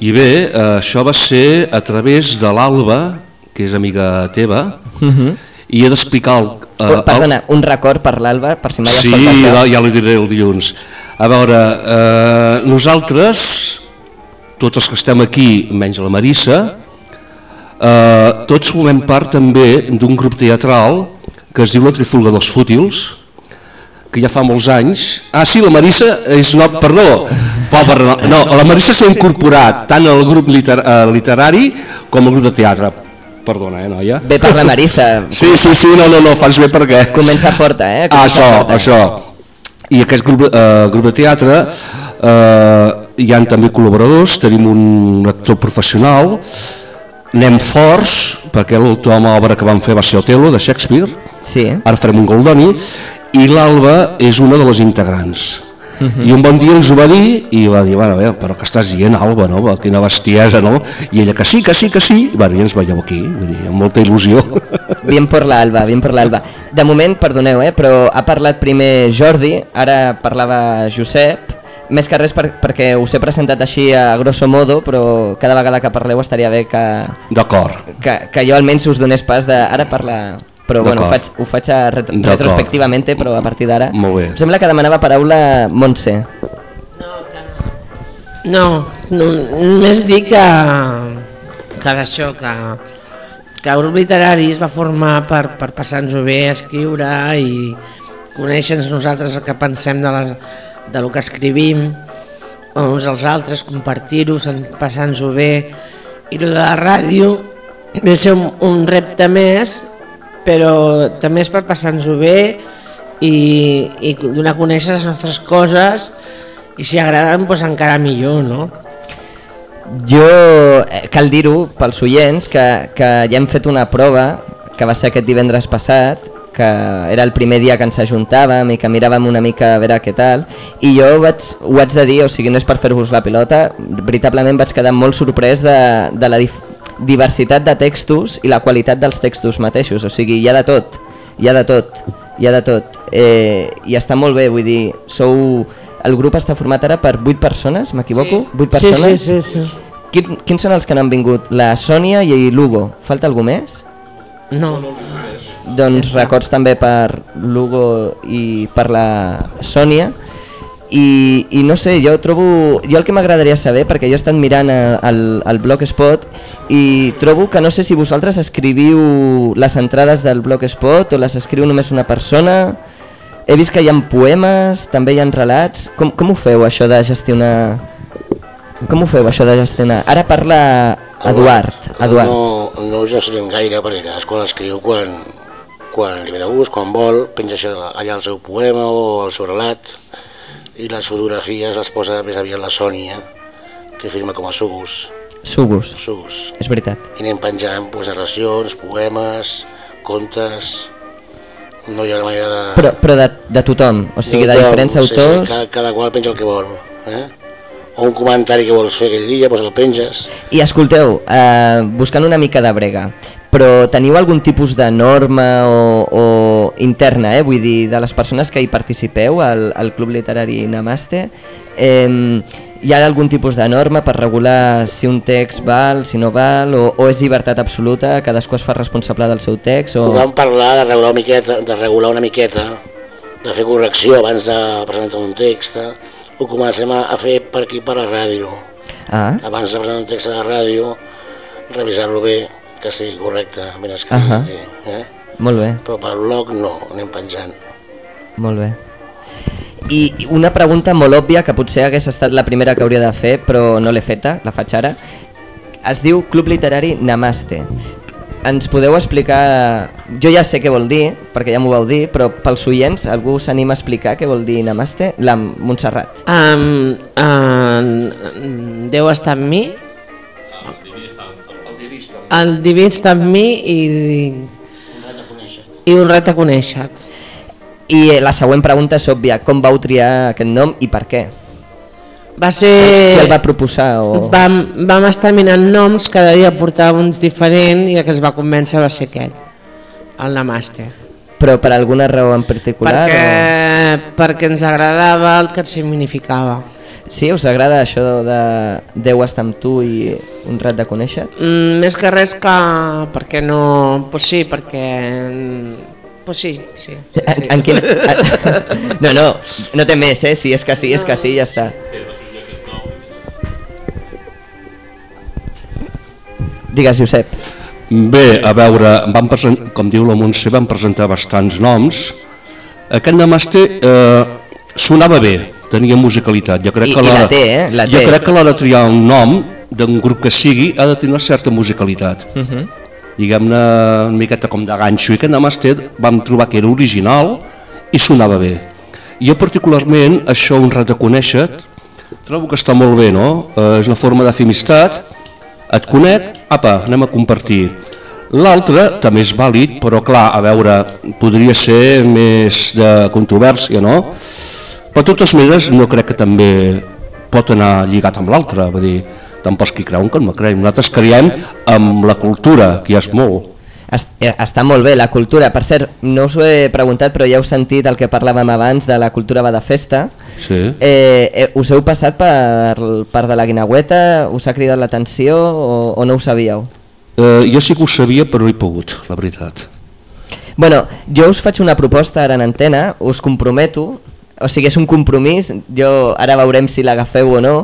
I bé, uh, això va ser a través de l'Alba, que és amiga teva, Uh -huh. i he d'explicar el, Uh, el, perdona, un record per l'Alba, per si Sí, ja, ja li diré el dilluns. A veure, eh, nosaltres, tots els que estem aquí, menys la Marissa, eh, tots formem part també d'un grup teatral que es diu La Trifulga dels Fútils, que ja fa molts anys... Ah, sí, la Marissa és... No, perdó, pobra, no, no, la Marissa s'ha incorporat tant al grup liter, eh, literari com al grup de teatre. Perdona, eh, noia? Bé per la Marissa. Sí, sí, sí, no, no, no, fas bé perquè... Comença forta, eh? Ah, Comença això, forta. això. I aquest grup, eh, grup de teatre eh, hi han també col·laboradors, tenim un actor professional, anem forts, perquè l'última obra que vam fer va ser Otelo, de Shakespeare, sí. ara farem un Goldoni, i l'Alba és una de les integrants. Mhm. I un bon dia ens ho va dir i va dir, bueno, bé, però què estàs dient, Alba, no? Quina bestiesa, no? I ella que sí, que sí, que sí, i, bueno, i ens veieu aquí, vull dir, amb molta il·lusió. Bien por la Alba, bien por la Alba. De moment, perdoneu, eh, però ha parlat primer Jordi, ara parlava Josep, més que res per, perquè us he presentat així a grosso modo, però cada vegada que parleu estaria bé que, D'acord. que, que jo almenys us donés pas de... Ara parla... Però bueno, ho faig, ho faig a ret D'acord. retrospectivamente, però a partir d'ara... Molt bé. Em sembla que demanava paraula Montse. No, no només dir que, que d'això, que, que el grup literari es va formar per, per passar-nos-ho bé, escriure i conèixer-nos nosaltres el que pensem de, les, de lo que escrivim, uns als altres, compartir-ho, passar-nos-ho bé. I lo de la ràdio ve a ser un, un repte més, però també és per passar-nos-ho bé i, i donar a conèixer les nostres coses i si agraden doncs encara millor, no? Jo, eh, cal dir-ho pels oients, que, que ja hem fet una prova, que va ser aquest divendres passat, que era el primer dia que ens ajuntàvem i que miràvem una mica a veure què tal i jo vaig, ho haig de dir, o sigui no és per fer-vos la pilota, veritablement vaig quedar molt sorprès de, de la diversitat de textos i la qualitat dels textos mateixos, o sigui hi ha de tot, hi ha de tot, hi ha de tot eh, i està molt bé, vull dir, sou... El grup està format ara per 8 persones, m'equivoco? Sí. 8 Sí, persones? sí, sí, sí. Quin, quins són els que n'han vingut? La Sònia i l'Hugo. Falta algú més? No. Doncs records també per l'Hugo i per la Sònia. I, I no sé, jo trobo... Jo el que m'agradaria saber, perquè jo he estat mirant eh, el, el Blogspot i trobo que no sé si vosaltres escriviu les entrades del Blogspot o les escriu només una persona. He vist que hi ha poemes, també hi ha relats. Com, com ho feu això de gestionar... Com ho feu això de gestionar? Ara parla Eduard. Eduard. No, no ho gestionem gaire perquè cadascú l'escriu quan, quan li ve de gust, quan vol, penja allà el seu poema o el seu relat i les fotografies les posa més aviat la Sònia, que firma com a Sugus. Sugus. Sugus. És veritat. I anem penjant pues, narracions, poemes, contes... No hi ha una manera de... Però, però de, de tothom, o sigui, de tothom, diferents sí, autors... Sí, cada, cada qual penja el que vol. Eh? O un comentari que vols fer aquell dia, doncs el penges. I escolteu, eh, buscant una mica de brega, però teniu algun tipus de norma o, o interna, eh? vull dir, de les persones que hi participeu al, al Club Literari Namaste, eh, hi ha algun tipus de norma per regular si un text val, si no val, o, o és llibertat absoluta, cadascú es fa responsable del seu text? O... Vam parlar de regular, una miqueta, de regular una miqueta, de fer correcció abans de presentar un text. Ho comencem a, fer per aquí, per la ràdio. Ah, Abans de presentar un text a la ràdio, revisar-lo bé, que sigui correcte, ben escrit. Ahà. sí, eh? molt bé. Però per blog no, anem penjant. Molt bé. I una pregunta molt òbvia que potser hagués estat la primera que hauria de fer, però no l'he feta, la faig ara. Es diu Club Literari Namaste. Ens podeu explicar... Jo ja sé què vol dir, perquè ja m'ho vau dir, però pels oients algú s'anima a explicar què vol dir Namaste? La Montserrat. Um, uh, Déu està amb mi, el diví està amb mi i, i honrat a conèixer-te. I la següent pregunta és òbvia, com vau triar aquest nom i per què? Va ser... Qui el va proposar? O... Vam, vam estar mirant noms, cada dia portava uns diferents i el que ens va convèncer va ser aquest, el Namaste. Però per alguna raó en particular? Perquè, perquè ens agradava el que significava. O... Sí, us agrada això de Déu està amb tu i un rat de conèixer? Mm, més que res que... perquè no... Pues sí, perquè... Pues sí, sí. sí, En, sí. en quin... No, no, no té més, eh? Si és que sí, és que sí, ja està. Digues, Josep. Bé, a veure, present, com diu la Montse, vam presentar bastants noms. Aquest Namaste eh, sonava bé, tenia musicalitat. Jo crec I- que a i la té, eh? La jo té. crec que l'hora de triar un nom d'un grup que sigui ha de tenir una certa musicalitat. Uh -huh. Diguem-ne una miqueta com de ganxo. I aquest Namaste vam trobar que era original i sonava bé. Jo particularment, això un rat de conèixer trobo que està molt bé, no? Eh, és una forma de fer amistat, et conec, apa, anem a compartir. L'altre també és vàlid, però clar, a veure, podria ser més de controvèrsia, no? Però totes maneres no crec que també pot anar lligat amb l'altre, vull dir, tant pels qui creuen com no creuen. Nosaltres creiem amb la cultura, que ja és molt. Eh, està molt bé, la cultura. Per cert, no us ho he preguntat, però ja heu sentit el que parlàvem abans de la cultura va de festa. Sí. Eh, eh, us heu passat per, per de la guinagüeta? Us ha cridat l'atenció o, o no ho sabíeu? Eh, jo sí que ho sabia, però no he pogut, la veritat. Bueno, jo us faig una proposta ara en antena, us comprometo, o sigui, és un compromís, jo ara veurem si l'agafeu o no,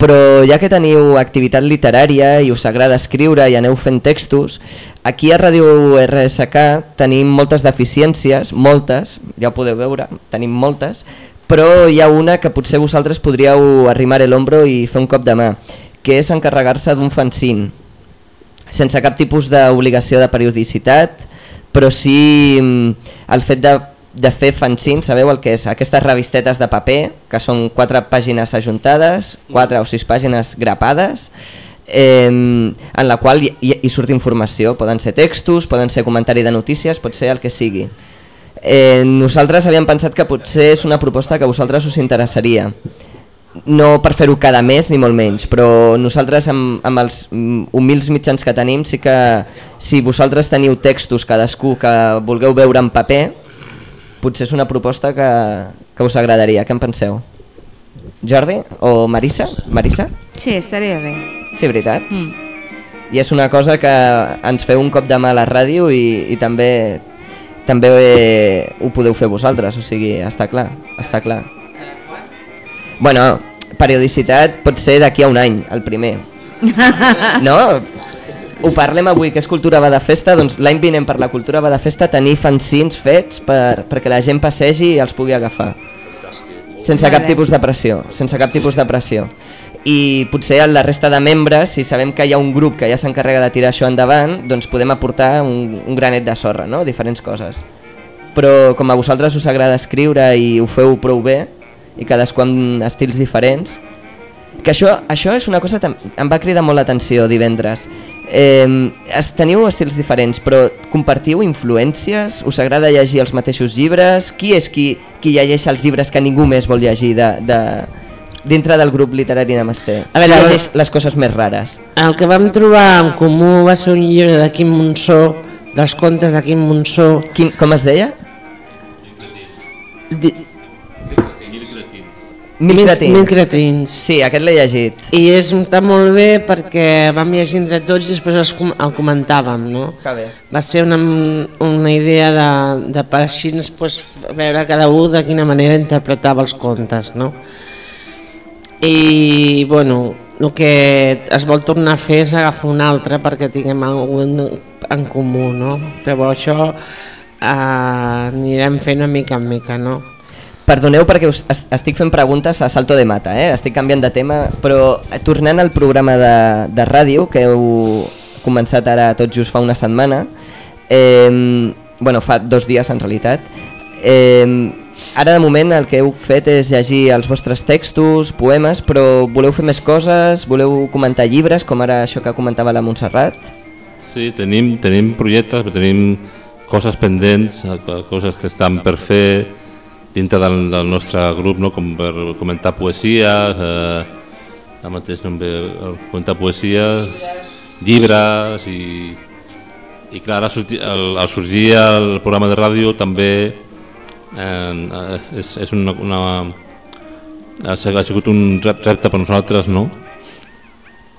però ja que teniu activitat literària i us agrada escriure i aneu fent textos, aquí a Ràdio RSK tenim moltes deficiències, moltes, ja ho podeu veure, tenim moltes, però hi ha una que potser vosaltres podríeu arrimar l'ombro i fer un cop de mà, que és encarregar-se d'un fanzine, sense cap tipus d'obligació de periodicitat, però sí mm, el fet de, de fer fanzines, sabeu el que és? Aquestes revistetes de paper, que són quatre pàgines ajuntades, quatre o sis pàgines grapades, eh, en la qual hi, hi, surt informació, poden ser textos, poden ser comentari de notícies, pot ser el que sigui. Eh, nosaltres havíem pensat que potser és una proposta que a vosaltres us interessaria. No per fer-ho cada mes ni molt menys, però nosaltres amb, amb els humils mitjans que tenim sí que si vosaltres teniu textos cadascú que vulgueu veure en paper, potser és una proposta que, que us agradaria. Què en penseu? Jordi o Marissa? Marissa? Sí, estaria bé. Sí, veritat? Mm. I és una cosa que ens feu un cop de mà a la ràdio i, i també també eh, ho podeu fer vosaltres, o sigui, està clar, està clar. Bueno, periodicitat pot ser d'aquí a un any, el primer. No? Ho parlem avui, que és Cultura va de festa, doncs l'any vinent per la Cultura va de festa tenir fanzins fets per, perquè la gent passegi i els pugui agafar. Sense cap tipus de pressió, sense cap tipus de pressió. I potser la resta de membres, si sabem que hi ha un grup que ja s'encarrega de tirar això endavant, doncs podem aportar un, un granet de sorra, no? diferents coses. Però com a vosaltres us agrada escriure i ho feu prou bé, i cadascú amb estils diferents, que això, això és una cosa que em va cridar molt l'atenció divendres. Eh, es, teniu estils diferents, però compartiu influències? Us agrada llegir els mateixos llibres? Qui és qui, qui llegeix els llibres que ningú més vol llegir de, de, dintre del grup literari Namaste? A veure, llegeix les coses més rares? El que vam trobar en comú va ser un llibre de Quim Monsó, dels contes de Quim Monsó. Quin, com es deia? Di... Mil cretins. Mil cretins. Sí, aquest l'he llegit. I és, està molt bé perquè vam llegir entre tots i després els, com- el comentàvem, no? Que bé. Va ser una, una idea de, de per així pues, veure cada un de quina manera interpretava els contes, no? I, bueno, el que es vol tornar a fer és agafar un altre perquè tinguem alguna en, en comú, no? Però això eh, anirem fent una mica en mica, no? Perdoneu perquè us es- estic fent preguntes a salto de mata, eh? estic canviant de tema, però eh, tornant al programa de, de ràdio que heu començat ara tot just fa una setmana, eh, bueno, fa dos dies en realitat, eh, ara de moment el que heu fet és llegir els vostres textos, poemes, però voleu fer més coses, voleu comentar llibres, com ara això que comentava la Montserrat? Sí, tenim, tenim projectes, tenim coses pendents, eh, co- coses que estan per fer dintre del, del nostre grup, no? com per comentar poesies, eh, mateix no em ve el- comentar poesies, llibres i, i clar, ara sorti, al, al sorgir el programa de ràdio també eh, eh, és, és una, una, ha sig- ha sigut un rep- repte per nosaltres, no?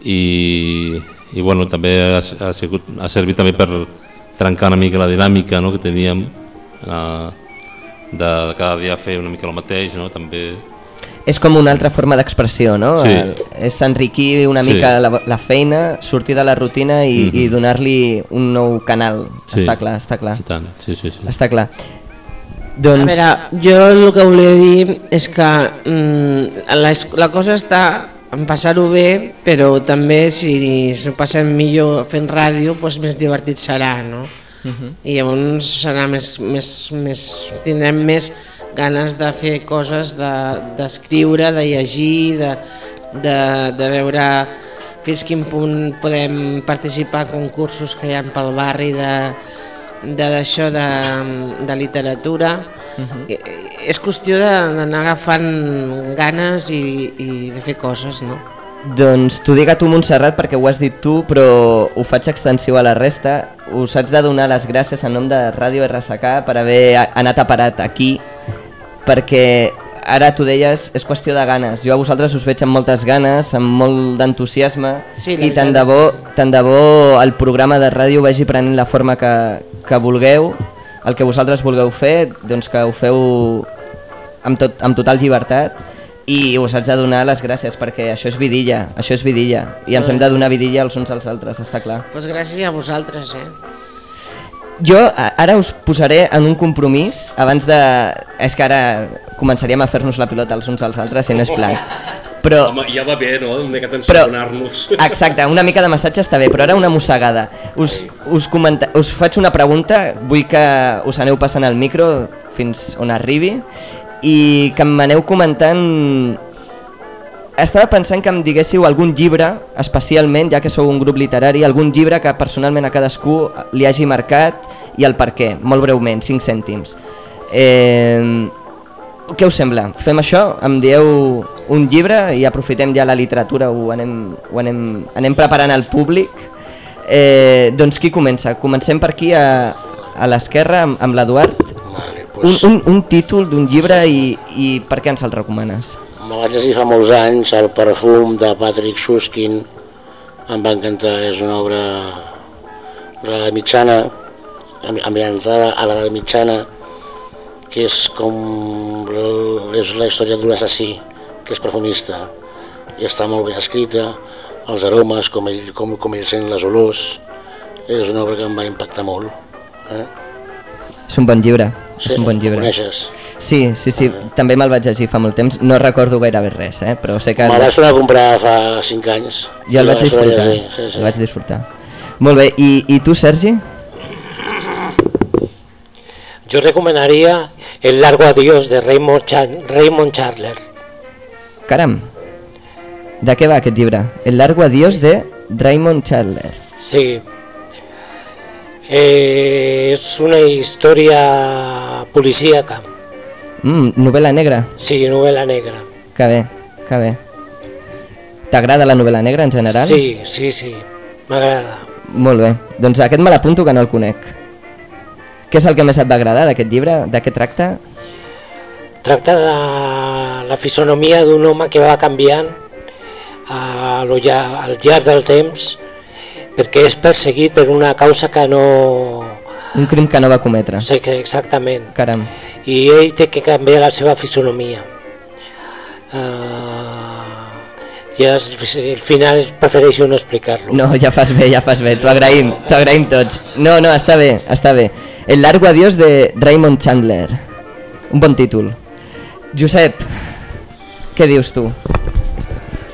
i, i bueno, també ha, ha, sigut, ha servit també per trencar una mica la dinàmica no, que teníem eh, de cada dia fer una mica el mateix, no? també És com una altra forma d'expressió, no? Sí. El, és enriquir una Sí. mica la, la feina, sortir de la rutina i, Mhm. i donar-li un nou canal. Sí. Està clar, està clar. I tant, sí, sí, sí. Està clar. A Doncs... veure, jo el que volia dir és que mm, la, la cosa està en passar-ho bé, però també si s'ho passem millor fent ràdio, doncs més divertit serà, no? Mhm. I llavors serà més, més, més, tindrem més ganes de fer coses, de- d'escriure, de, de llegir, de, de, de veure fins quin punt podem participar a concursos que hi ha pel barri de de d'això de, de literatura Mhm. Eh, és qüestió de- d'anar agafant ganes i, i de fer coses no? Doncs t'ho dic a tu, Montserrat, perquè ho has dit tu, però ho faig extensiu a la resta. Us haig de donar les gràcies en nom de Ràdio RSK per haver anat a parat aquí, perquè ara tu deies, és qüestió de ganes. Jo a vosaltres us veig amb moltes ganes, amb molt d'entusiasme, Sí, i tant de, bo, tant de bo el programa de ràdio vagi prenent la forma que, que vulgueu, el que vosaltres vulgueu fer, doncs que ho feu amb, tot, amb total llibertat i us haig de donar les gràcies perquè això és vidilla, això és vidilla i ens hem de donar vidilla els uns als altres, està clar. pues gràcies a vosaltres eh? Jo ara us posaré en un compromís abans de... És que ara començaríem a fer-nos la pilota els uns als altres i no és plan. Però, Home, ja va bé, no? Una Però- ensabonar-nos. exacte, una mica de massatge està bé, però ara una mossegada. Us, us, comenta, us faig una pregunta, vull que us aneu passant el micro fins on arribi i que m'aneu comentant estava pensant que em diguéssiu algun llibre, especialment, ja que sou un grup literari, algun llibre que personalment a cadascú li hagi marcat i el per què, molt breument, 5 cèntims. Eh, què us sembla? Fem això? Em dieu un llibre i aprofitem ja la literatura, ho anem, ho anem, anem preparant al públic. Eh, doncs qui comença? Comencem per aquí a, a l'esquerra amb, amb l'Eduard. Pues- Un, un, un títol d'un llibre i, i per què ens el recomanes? Me vaig llegir fa molts anys el perfum de Patrick Suskin, em va encantar, és una obra de l'edat mitjana, ambi- ambientada a l'edat mitjana, que és com és la història d'un assassí que és perfumista i està molt ben escrita, els aromes, com ell, com, com ell sent les olors, és una obra que em va impactar molt. Eh? És un bon llibre. Sí, és un bon llibre. Sí, sí, sí, també me'l vaig llegir fa molt temps, no recordo gairebé res, eh? però sé que... el Me'l vaig tornar a comprar fa 5 anys. Jo el I vaig disfrutar, Sí, sí. el vaig disfrutar. Molt bé, i, i tu Sergi? Yo recomendaría El largo adiós de Raymond, Chan- Raymond Chandler. Caram, de què va aquest llibre? El largo adiós de Raymond Chandler. Sí. Eh, es una historia policíaca. Mm, novel·la negra, Sí, novela negra. que bé, que bé. T'agrada la novel·la negra en general? Sí, sí, sí. M'agrada. Molt bé, doncs aquest me l'apunto que no el conec. Què és el que més et va agradar d'aquest llibre? De què tracta? Tracta de la fisonomia d'un home que va canviant a lo llar, al llarg del temps perquè és perseguit per una causa que no... Un crim que no va cometre. Sí, que exactament. Caram. I ell té que canviar la seva fisonomia. Uh, ja es- al final prefereixo no explicar-lo. No, ja fas bé, ja fas bé, t'ho agraïm, t'ho agraïm tots. No, no, està bé, està bé. El largo adiós de Raymond Chandler. Un bon títol. Josep, què dius tu?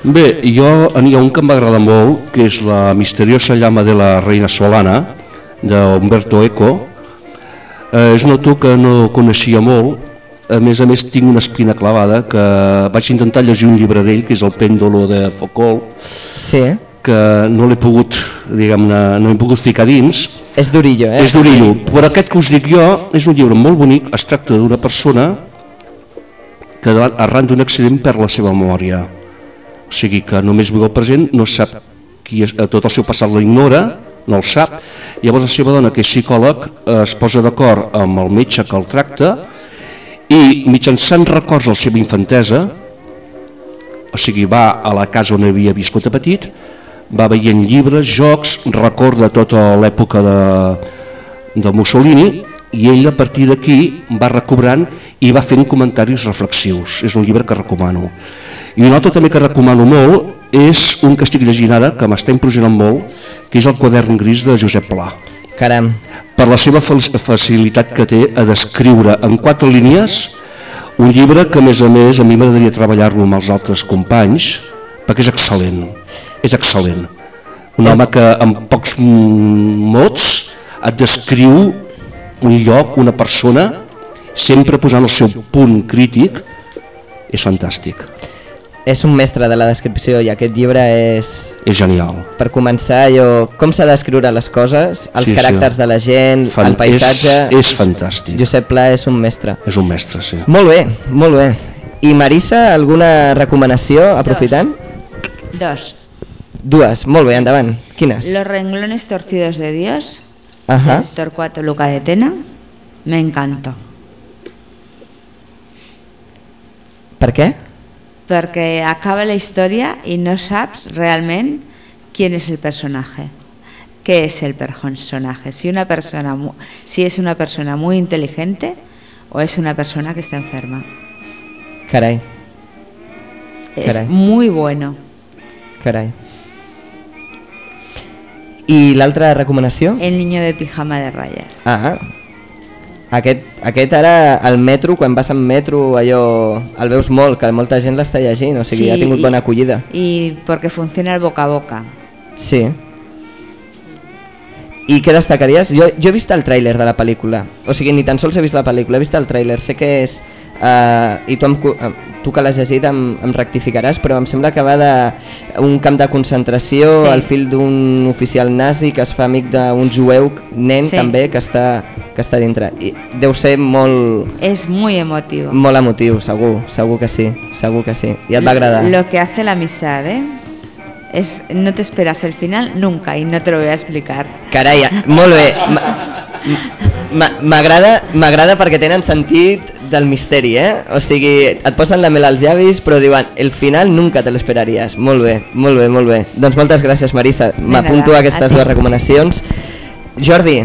Bé, jo n'hi ha un que em va agradar molt, que és la misteriosa llama de la reina Solana, d'Umberto Eco. Eh, és un autor que no coneixia molt, a més a més tinc una espina clavada, que vaig intentar llegir un llibre d'ell, que és el Péndolo de Foucault, Sí, que no l'he pogut, diguem-ne, no he pogut ficar dins. és d'Urillo, eh? És d'Urillo, però aquest que us dic jo és un llibre molt bonic, es tracta d'una persona que arran d'un accident perd la seva memòria. O sigui que només viu el present, no sap qui és, eh, tot el seu passat l'ignora, no el sap, llavors la seva dona, que és psicòleg, eh, es posa d'acord amb el metge que el tracta i mitjançant records de la seva infantesa, o sigui, va a la casa on havia viscut a petit, va veient llibres, jocs, recorda tota l'època de, de Mussolini i ell a partir d'aquí va recobrant i va fent comentaris reflexius. És un llibre que recomano. I un altre també que recomano molt és un que estic llegint ara, que m'està impressionant molt, que és el quadern gris de Josep Pla. Caram. Per la seva fa- facilitat que té a descriure en quatre línies un llibre que a més a més a mi m'agradaria treballar-lo amb els altres companys perquè és excel·lent, és excel·lent. Un home que amb pocs mots et descriu un lloc, una persona, sempre posant el seu punt crític, és fantàstic, És un mestre de la descripció i aquest llibre és... és genial. Per començar, allò, com s'ha d'escriure les coses, els Sí, sí. caràcters de la gent, Fan- el paisatge... És, és fantàstic, Josep Pla és un mestre. és un mestre, sí. Molt bé, molt bé. I Marissa, alguna recomanació, aprofitant? Dos. Dues, molt bé, endavant. Quines? Los renglones torcidos de Dios, Ajá. de Torcuato Luca de Tena, me encantó. Per què? Porque acaba la historia y no sabes realmente quién es el personaje. ¿Qué es el personaje? Si, una persona, si es una persona muy inteligente o es una persona que está enferma. Carai, Es Caray. muy bueno. carai. I l'altra recomanació? El niño de pijama de rayas. Ah, aquest, aquest ara al metro, quan vas en metro, allò el veus molt, que molta gent l'està llegint, o sigui, Sí, ha tingut i- bona acollida. Y porque funciona el boca a boca. Sí. I què destacaries? Jo, jo he vist el tràiler de la pel·lícula, o sigui, ni tan sols he vist la pel·lícula, he vist el tràiler, sé que és uh, i tu, em, em- tu que l'has llegit em, em rectificaràs, però em sembla que va d'un camp de concentració Sí. al fil d'un oficial nazi que es fa amic d'un jueu nen Sí. també que està, que està dintre. I deu ser molt, Es muy emotivo. molt emotiu, segur, segur que sí, segur que sí. I et va agradar. Lo que hace la amistad, ¿eh? Es, no te esperas el final nunca y no te lo voy a explicar. Carai, molt bé. Ma- M'agrada m'agrada perquè tenen sentit del misteri, eh? O sigui, et posen la mel als llavis però diuen, el final nunca te l'esperaries. Molt bé, molt bé, molt bé. Doncs moltes gràcies, Marisa. M'apunto a aquestes a dues recomanacions. Jordi,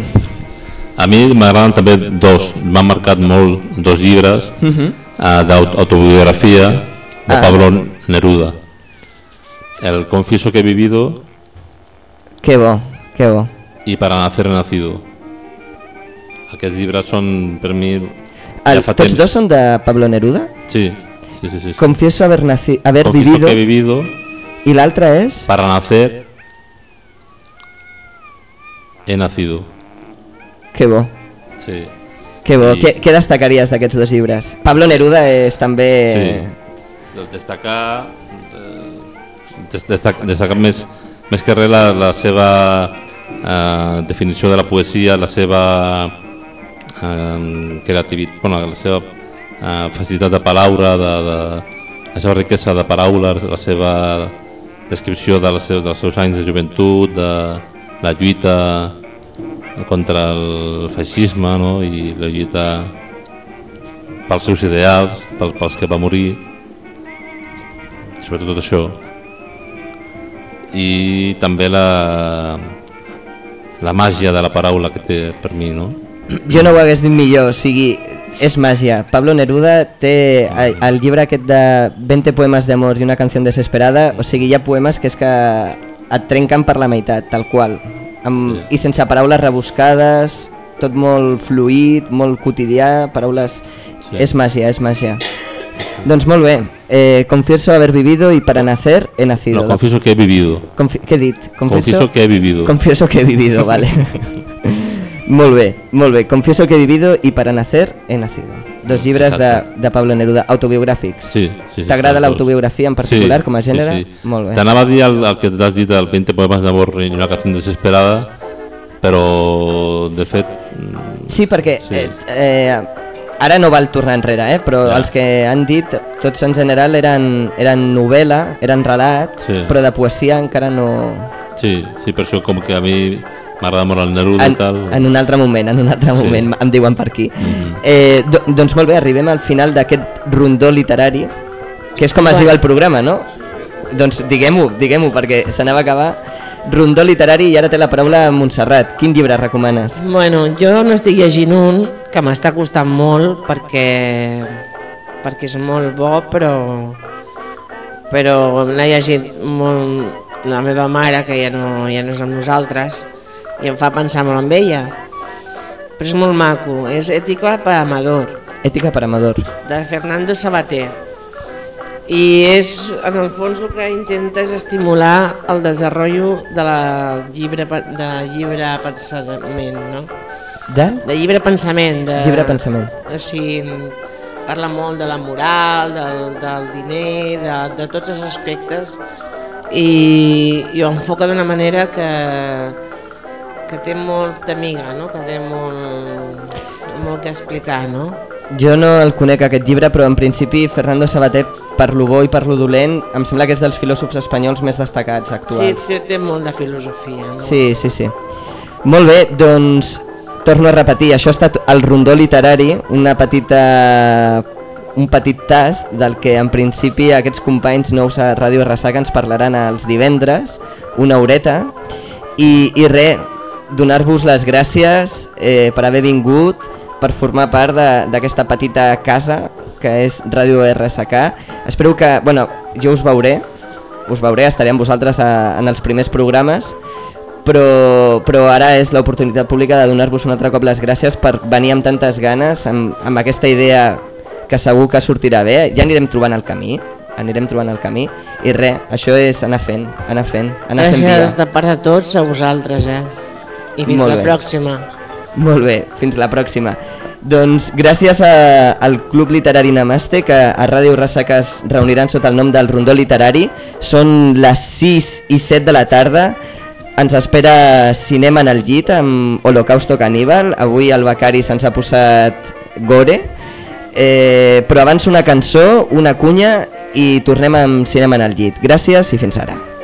A mi m'agraden també dos, m'han marcat molt dos llibres Mhm. uh, d'autobiografia de Ah. Pablo Neruda. El confieso que he vivido que bo, que bo. i Para nacer nacido. Aquests llibres són per mi... El, tots temps- dos són de Pablo Neruda? Sí, sí, sí. sí, sí. Confieso haber, naci haber Confieso vivido... que he vivido I l'altre és... Para nacer he nacido. Que bo. Sí. Que bo. I- Què, què destacaries d'aquests dos llibres? Pablo Neruda és també... Sí. Doncs Destacar, eh, des- destac, destacar més, més que res la, la seva eh, definició de la poesia, la seva eh, bueno, la seva eh, facilitat de paraula, de, de, la seva riquesa de paraules, la seva descripció de les seus, dels seus anys de joventut, de la lluita contra el feixisme no? i la lluita pels seus ideals, pels, pels que va morir, sobretot tot això. I també la, la màgia de la paraula que té per mi, no? Jo no ho hagués dit millor, o sigui, és màgia. Pablo Neruda té el, llibre aquest de 20 poemes d'amor i una canció desesperada, o sigui, hi ha poemes que és que et trenquen per la meitat, tal qual. Amb, I sense paraules rebuscades, tot molt fluid, molt quotidià, paraules... Sí. És màgia, és màgia. Doncs molt bé, eh, confieso haber vivido y para nacer he nacido. No, confieso que he vivido. Confi he dit? Confieso que he vivido. Confieso que he vivido, vale. molt bé, molt bé. Confieso que he vivido y para nacer he nacido. Dos llibres de, de Pablo Neruda, autobiogràfics. Sí, sí, sí, T'agrada l'autobiografia en particular Sí, com a sí, gènere? sí. Molt bé. T'anava a dir el, el que t'has dit, el 20 poemes d'amor i una canció desesperada, però de fet... mm, Sí, perquè Sí. Eh, eh, ara no val tornar enrere, eh, però Ja. els que han dit, tots en general eren, eren novel·la, eren relat, Sí. però de poesia encara no... Sí, sí, per això com que a mi m'agrada molt el Neruda En, tal... en un altre moment, en un altre Sí. moment, em diuen per aquí. Mhm. Eh, do, doncs molt bé, arribem al final d'aquest rondó literari, que és com es diu el programa, no? Doncs diguem-ho, diguem-ho, perquè s'anava a acabar. Rondó literari i ara té la paraula Montserrat. Quin llibre recomanes? Bueno, jo n'estic llegint un que m'està costant molt perquè perquè és molt bo, però però l'ha llegit molt la meva mare, que ja no, ja no és amb nosaltres, i em fa pensar molt en ella. Però és molt maco, és Ètica per Amador, Ètica per Amador. de Fernando Sabater. I és, en el fons, el que intenta és estimular el desenvolupament de la llibre, de llibre pensament, no? De? De llibre pensament. De, Llibre pensament. O sigui, parla molt de la moral, del, del diner, de, de tots els aspectes i, i ho enfoca d'una manera que, que té molta amiga, no? que té molt, molt que explicar. No? Jo no el conec aquest llibre, però en principi Fernando Sabater, per lo bo i per lo dolent, em sembla que és dels filòsofs espanyols més destacats Sí, actuals. sí, té molt de filosofia. No? Sí, sí, sí. Molt bé, doncs torno a repetir, això ha estat el rondó literari, una petita un petit tast del que en principi aquests companys nous a Ràdio Ressaca ens parlaran els divendres, una horeta, i, i res, donar-vos les gràcies eh, per haver vingut, per formar part de- d'aquesta petita casa que és Ràdio RSK. Espero que, bueno, jo us veuré, us veuré, estaré amb vosaltres a, en els primers programes, però, però ara és l'oportunitat pública de donar-vos un altre cop les gràcies per venir amb tantes ganes, amb, amb aquesta idea que segur que sortirà bé, ja anirem trobant el camí, anirem trobant el camí, i res, això és anar fent, anar fent, anar fent Gràcies via. de part de tots a vosaltres, eh? I fins Molt la bé. pròxima. Molt bé, fins la pròxima. Doncs gràcies a, al Club Literari Namaste, que a Ràdio Ressaca es reuniran sota el nom del Rondó Literari. Són les 6 i 7 de la tarda. Ens espera Cinema en el llit amb Holocausto Caníbal. Avui el Becari se'ns ha posat gore. Eh, però abans una cançó, una cunya i tornem amb Cinema en el llit. Gràcies i fins ara.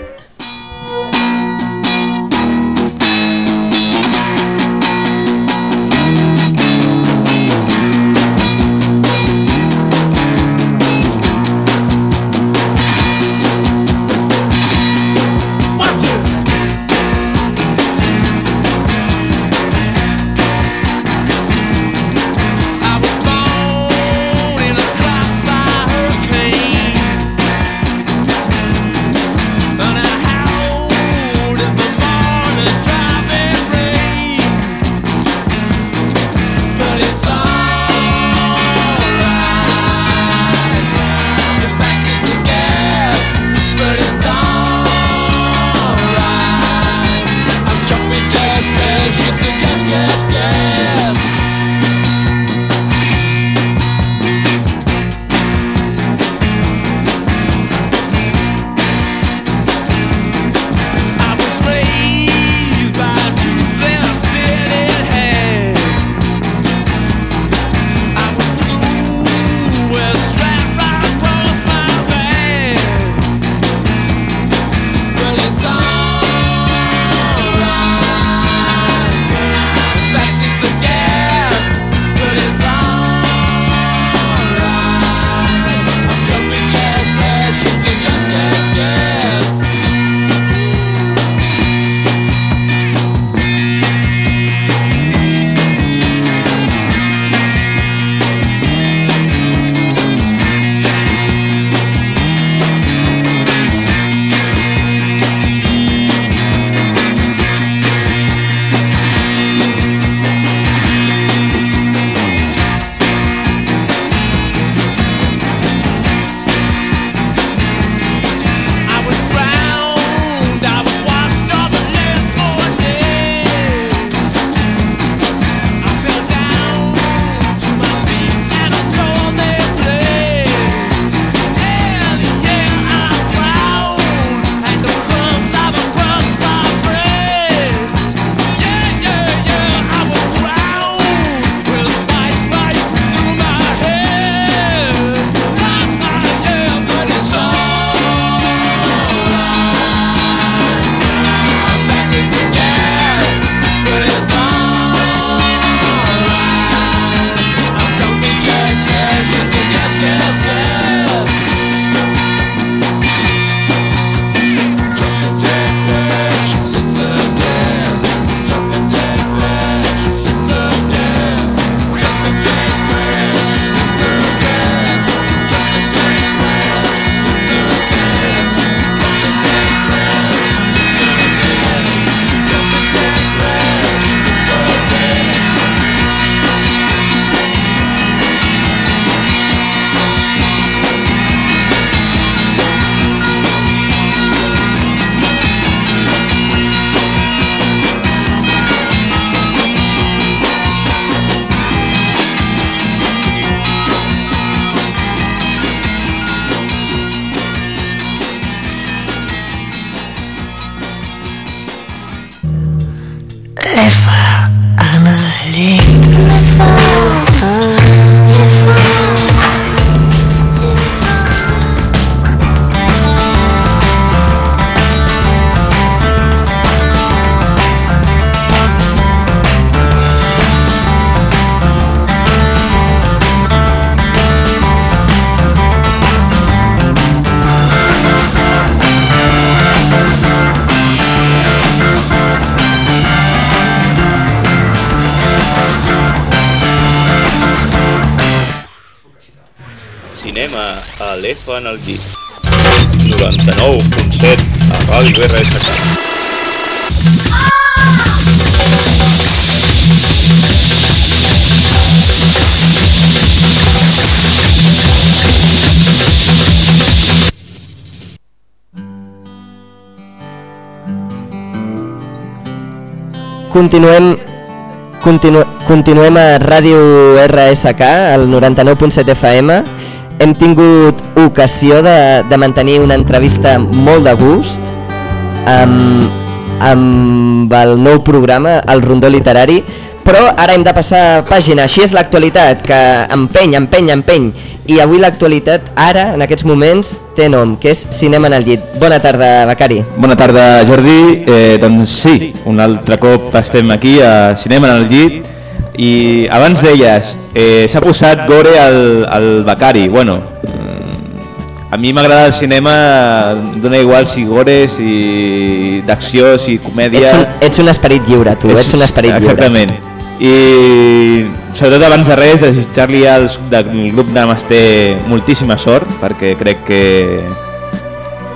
A l'F en el llit. 99.7 a Ràdio RSK. Continuem, Continu continuem a Ràdio RSK, al 99.7 FM. Hem tingut ocasió de, de mantenir una entrevista molt de gust amb, amb el nou programa, el Rondó Literari, però ara hem de passar pàgina, així és l'actualitat, que empeny, empeny, empeny, i avui l'actualitat, ara, en aquests moments, té nom, que és Cinema en el llit. Bona tarda, Becari. Bona tarda, Jordi. Eh, doncs sí, un altre cop estem aquí a Cinema en el llit i abans deies, eh, s'ha posat gore al, al Becari. Bueno, mm, a mi m'agrada el cinema, dona igual si gore, si d'acció, si comèdia... Ets un, ets un esperit lliure, tu, ets un esperit lliure. Exactament. I sobretot abans de res desitjar-li al grup Namaste moltíssima sort perquè crec que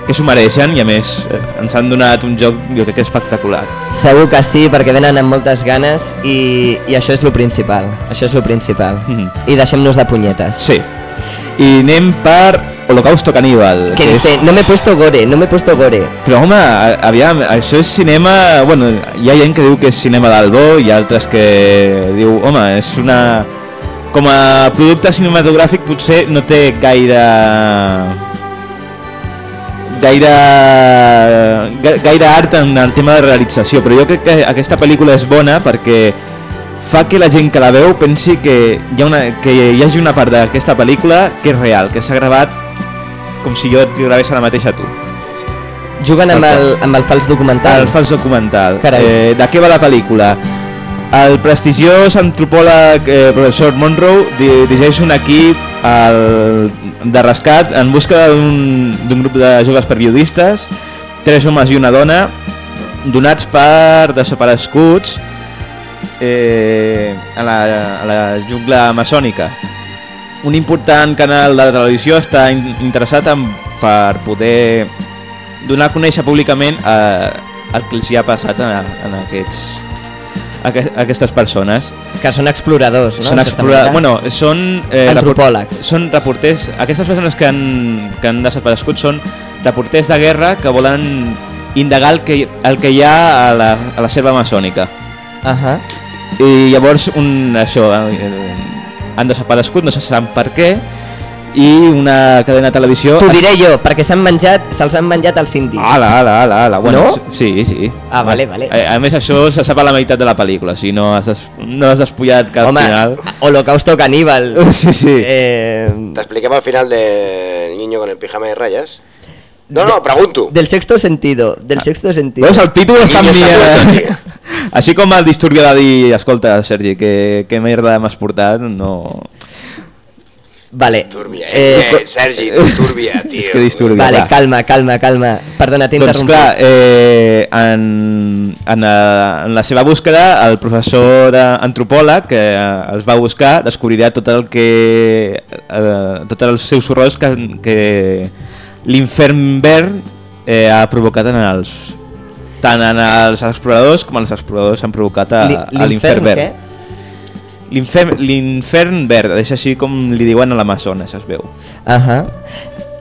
que s'ho mereixen i a més eh, ens han donat un joc jo crec que espectacular. Segur que sí, perquè venen amb moltes ganes i, i això és lo principal, això és lo principal. Mhm. I deixem-nos de punyetes. Sí. I anem per Holocausto Caníbal. Que dice, no m'he puesto gore, no m'he puesto gore. Però home, aviam, això és cinema... Bueno, hi ha gent que diu que és cinema d'Albó i altres que diu, home, és una... Com a producte cinematogràfic potser no té gaire... gaire ga- gaire art en el tema de realització, però jo crec que aquesta pel·lícula és bona perquè fa que la gent que la veu pensi que hi ha una, que hi hagi una part d'aquesta pel·lícula que és real, que s'ha gravat com si jo et gravés ara mateix a tu. Juguen amb el, amb el fals documental. El fals documental. Carai. Eh, de què va la pel·lícula? El prestigiós antropòleg eh, professor Monroe di dirigeix un equip al, de rescat en busca d'un grup de joves periodistes, tres homes i una dona, donats per desapareguts eh, a, la, a la jungla maçònica. Un important canal de televisió està in interessat en, per poder donar a conèixer públicament eh, el que els hi ha passat a, a aquests, aqu- aquestes persones. Que són exploradors, no? Són exploradors, bueno, són... eh, Antropòlegs. Són reporters, aquestes persones que han, que han desaparegut són reporters de guerra que volen indagar el que, el que hi ha a la, a la selva maçònica. Ahà. I llavors un, això, eh, han desaparegut, no se saben per què, i una cadena de televisió... T'ho diré jo, perquè s'han menjat, se'ls han menjat els indis. Ala, ala, ala, ala. Bueno, No? Sí, sí. Ah, vale, vale. A, a més, això se sap a la meitat de la pel·lícula, si no has, des, no has despullat al Home, final... Holocausto caníbal. Sí, sí. Eh, T'expliquem al final del niño con el pijama de rayas. No, no, pregunto. del sexto sentido, del sexto sentido. Veus, el amb mi... Niño Eh? Així com el disturbi de dir, escolta, Sergi, que, que merda m'has portat, no... Vale. Turbia, eh, Sergi, tu turbia, tio. És que disturbia, Vale, clar. calma, calma, calma. Perdona, t'he Doncs interromput. clar, eh, en, en, eh, en la seva búsqueda, el professor eh, antropòleg que eh, els va buscar descobrirà tot el que... Eh, tots els seus horrors que, que l'infern verd eh, ha provocat en els tant en els exploradors com els exploradors han provocat a, a l'infern l'infern verd. què? L'infern l'infern verd, és així com li diuen a l'Amazones, es veu. Ahà.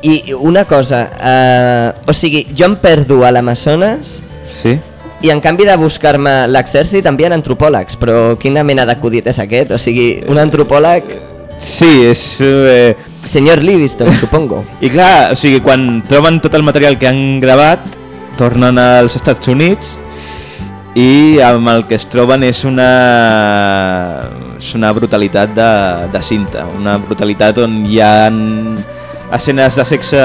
I una cosa, eh, o sigui, jo em perdo a l'Amazones Sí? i en canvi de buscar-me l'exèrcit envien antropòlegs, però quina mena d'acudit és aquest? O sigui, un antropòleg... Sí, és... Eh... Senyor Livingston, supongo. I clar, o sigui, quan troben tot el material que han gravat, tornen als Estats Units i amb el que es troben és una, és una brutalitat de, de cinta, una brutalitat on hi ha escenes de sexe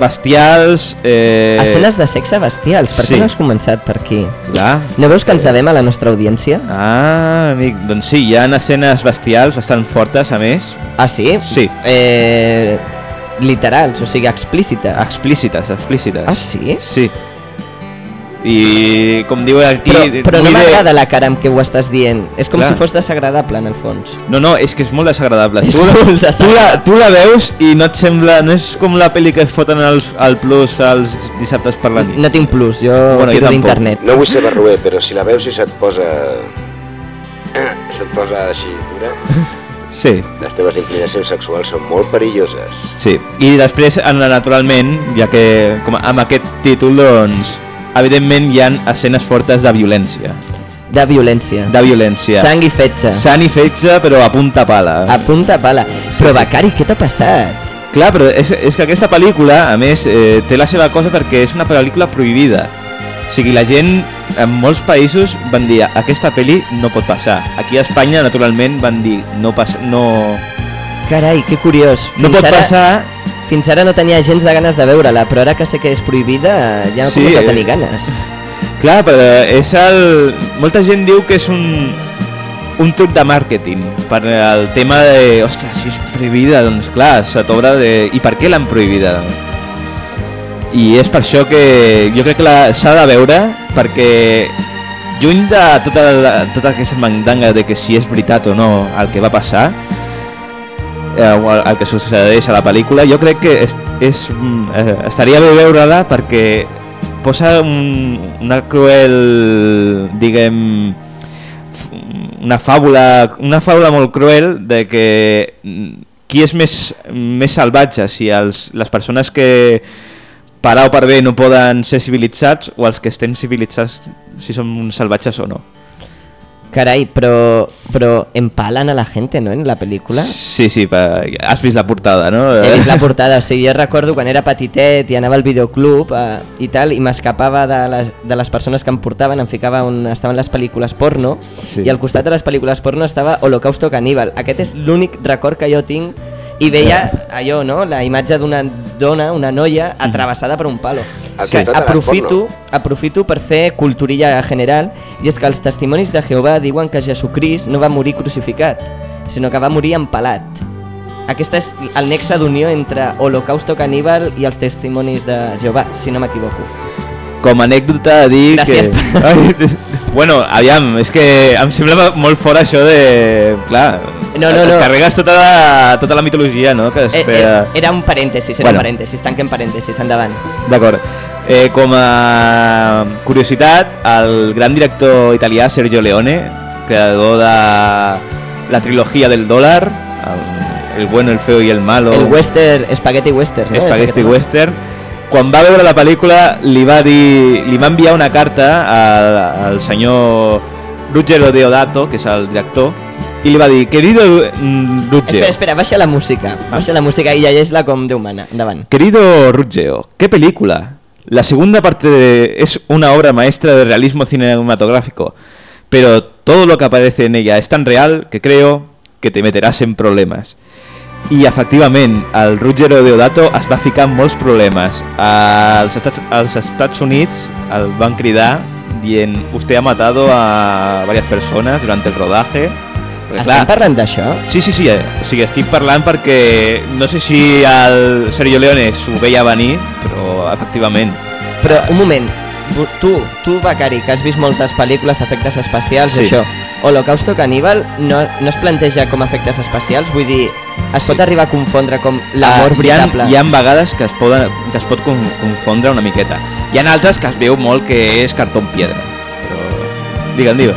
bestials... Eh... Escenes de sexe bestials, per sí. què no has començat per aquí? Clar. No veus que ens devem a la nostra audiència? Ah, amic, doncs sí, hi ha escenes bestials bastant fortes, a més. Ah, sí? Sí. Eh, literals, o sigui, explícites. Explícites, explícites. Ah, sí? Sí. I com diu aquí... Però, però no de- m'agrada la cara amb què ho estàs dient. És com Clar. si fos desagradable, en el fons. No, no, és que és molt desagradable. És tu, molt tu, la, tu la veus i no et sembla... No és com la pel·li que es foten als, al Plus els dissabtes per la nit. No tinc plus, jo Bueno, tiro d'internet. No vull ser barruer, però si la veus i se't posa... se't posa així dura, Sí, les teves inclinacions sexuals són molt perilloses. sí. I després, en- naturalment, ja que com, amb aquest títol, doncs, evidentment hi ha escenes fortes de violència. De violència. De violència. Sang i fetge. Sang i fetge, però a punta pala. A punta pala. Però Becari, què t'ha passat? Clar, però és, és que aquesta pel·lícula, a més, eh, té la seva cosa perquè és una pel·lícula prohibida. O sigui, la gent en molts països van dir aquesta pel·li no pot passar. Aquí a Espanya, naturalment, van dir no passa, no... Carai, que curiós. No pot passar... Fins ara no tenia gens de ganes de veure-la, però ara que sé que és prohibida ja Sí, sí, començo a eh. tenir ganes. Clar, però és el... Molta gent diu que és un, un truc de màrqueting per el tema de, ostres, si és prohibida, doncs clar, se t'obre de... I per què l'han prohibida? I és per això que jo crec que la- s'ha de veure perquè lluny de tota, la, tota aquesta mandanga de que si és veritat o no el que va passar eh, el, que succeeix a la pel·lícula jo crec que és, és, eh, estaria bé veure-la perquè posa un, una cruel diguem una fàbula una fàbula molt cruel de que qui és més, més salvatge si els, les persones que per A o per B no poden ser civilitzats o els que estem civilitzats si som salvatges o no Carai, però, però empalen a la gente, no?, en la pel·lícula. Sí, sí, pa- has vist la portada, no? He vist la portada, o sigui, jo recordo quan era petitet i anava al videoclub eh, i tal, i m'escapava de, les, de les persones que em portaven, em ficava on estaven les pel·lícules porno, Sí. i al costat de les pel·lícules porno estava Holocausto Caníbal. Aquest és l'únic record que jo tinc i veia allò, no?, la imatge d'una dona, una noia, atrevessada per un palo. Al Que aprofito, aprofito per fer culturilla general, i és que els testimonis de Jehovà diuen que Jesucrist no va morir crucificat, sinó que va morir empalat. Aquest és el nexe d'unió entre Holocausto Caníbal i els testimonis de Jehovà, si no m'equivoco. Com a anècdota dir Gràcies que... Ai, bueno, aviam, és que em sembla molt fort això de... Clar, No, no, no. carregues tota la, tota la mitologia, no? Que es Eh, eh, era un parèntesis, era Bueno. un parèntesis, tanquem parèntesis, endavant. D'acord. Eh, com a curiositat, el gran director italià Sergio Leone, creador de la trilogia del dòlar, el, el bueno, el feo i el malo, El western, spaghetti western, no? No? Western, quan va veure la pel·lícula li va dir, li va enviar una carta al, al senyor Ruggero Deodato, que és el director, i li va dir, querido mm, Ruggero, Espera, espera, baixa la música, baixa la música i llegeix-la com Déu mana, endavant. Querido Ruggeo, ¿qué película? La segunda parte de- es una obra maestra de realismo cinematográfico, pero todo lo que aparece en ella es tan real que creo que te meterás en problemas. I efectivament, el Ruggero Deodato es va ficar en molts problemes. Als Estats, als Estats Units el van cridar dient usted ha matado a varias personas durante el rodaje. Perquè, Estem parlant d'això? Sí, sí, sí, eh? o sigui, estic parlant perquè no sé si el Sergio Leone s'ho veia venir, però efectivament. Però un moment, tu, tu Becari, que has vist moltes pel·lícules, efectes especials, Sí. això, Holocausto Caníbal no, no es planteja com a efectes especials? Vull dir, es Sí. pot arribar a confondre com l'amor Ah, hi ha, veritable? hi ha vegades que es, poden, que es pot con, confondre una miqueta. Hi ha altres que es veu molt que és cartó en piedra. Però... Digue'm, digue'm.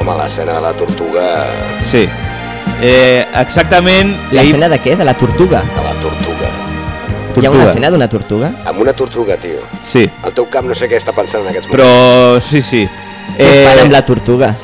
Home, l'escena de la tortuga... Sí. Eh, exactament... L'escena de què? De la tortuga? De la tortuga. Hi ha una escena d'una tortuga? Amb una tortuga, tio. Sí. El teu cap no sé què està pensant en aquests moments. Però sí, sí. Què fan amb la tortuga?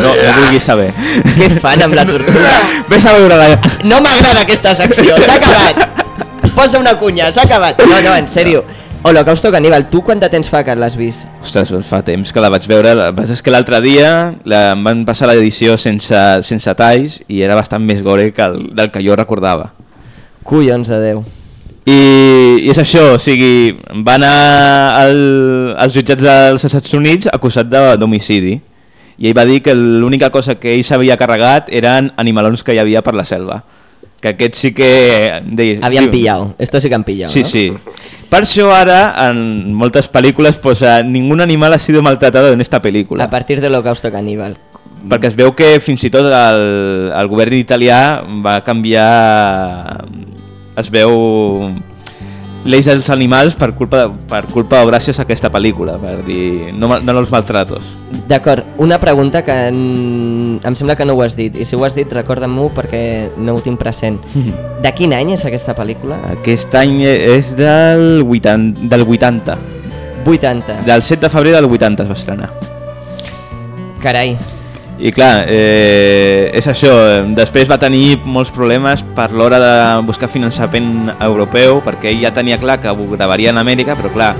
No, no vulguis saber. Què fan amb la tortuga? Ves a veure la... No m'agrada aquesta secció, s'ha acabat! Posa una cunya, s'ha acabat! No, no, en sèrio. Holocausto Caníbal, tu quant de temps fa que l'has vist? Ostres, doncs fa temps que la vaig veure. El que és que l'altre dia la, em van passar l'edició sense, sense talls i era bastant més gore que el, del que jo recordava. Collons de Déu. I, I és això, o sigui, va anar al, als jutjats dels Estats Units acusat d'homicidi i ell va dir que l'única cosa que ell s'havia carregat eren animalons que hi havia per la selva. Que aquest sí que... Deia, Habían diu- pillado, esto sí que han pillado, Sí, ¿no? sí. Per això ara, en moltes pel·lícules, posa ningún animal ha sido maltratado en esta película. A partir de Holocausto Caníbal. Perquè es veu que fins i tot el, el govern italià va canviar... Es veu lleis dels animals per culpa, per culpa o gràcies a aquesta pel·lícula, per dir, no, no els maltratos. D'acord, una pregunta que en... em sembla que no ho has dit, i si ho has dit recorda'm-ho perquè no ho tinc present. De quin any és aquesta pel·lícula? Aquest any és del 80. Del 80. 80. Del 7 de febrer del 80 es va estrenar. Carai. I clar, eh, és això, eh, després va tenir molts problemes per l'hora de buscar finançament europeu, perquè ell ja tenia clar que ho gravaria en Amèrica, però clar,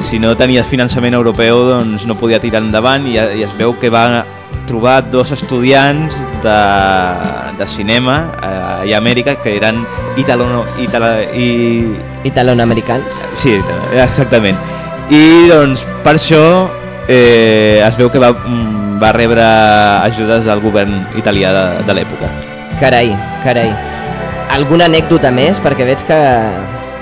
si no tenies finançament europeu doncs no podia tirar endavant i, i es veu que va trobar dos estudiants de, de cinema eh, a Amèrica que eren italo, italo, i... Italoamericans? Sí, exactament. I doncs per això eh, es veu que va, mm, va rebre ajudes del govern italià de, de l'època. Carai, carai. Alguna anècdota més? Perquè veig que...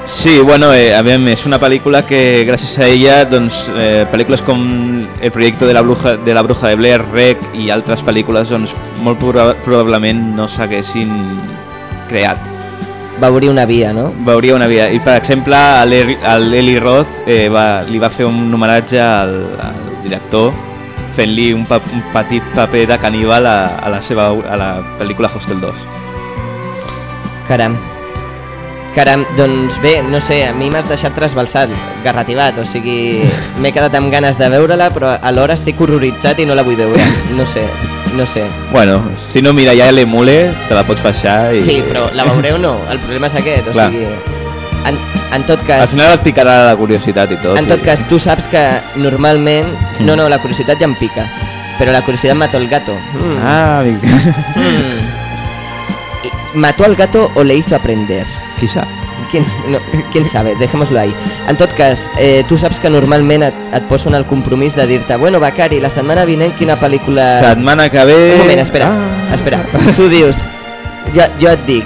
Sí, bueno, eh, a veure, és una pel·lícula que gràcies a ella, doncs, eh, pel·lícules com El projecte de la bruja de, la bruja de Blair, Rec i altres pel·lícules, doncs, molt proba probablement no s'haguessin creat. Veuria una via, no? Veuria una via. I, per exemple, a l'Eli Roth eh, va, li va fer un homenatge al, al director fent-li un, pa un petit paper de caníbal a, a, la seva, a la pel·lícula Hostel 2. Caram. Caram, doncs bé, no sé, a mi m'has deixat trasbalsat, garrativat, o sigui, m'he quedat amb ganes de veure-la, però alhora estic horroritzat i no la vull veure, no sé, no sé. Bueno, si no, mira, ja l'emule, te la pots baixar i... Sí, però la veuré o no? El problema és aquest, o Clar. sigui... En, en tot cas... Al final et picarà la curiositat i tot. En tot i- cas, tu saps que normalment... Mm. No, no, la curiositat ja em pica, però la curiositat mató el gato. Mm. Ah, amic. Y- ¿Mató al gato o le hizo aprender? Quizá. ¿Quién, no, ¿Quién sabe? Dejémoslo ahí. En tot cas, eh, tu saps que normalment et, et posen el compromís de dir-te bueno, Becari, la setmana vinent quina pel·lícula... Setmana que ve... Un moment, espera, Ah. espera. Tu dius, jo, jo et dic,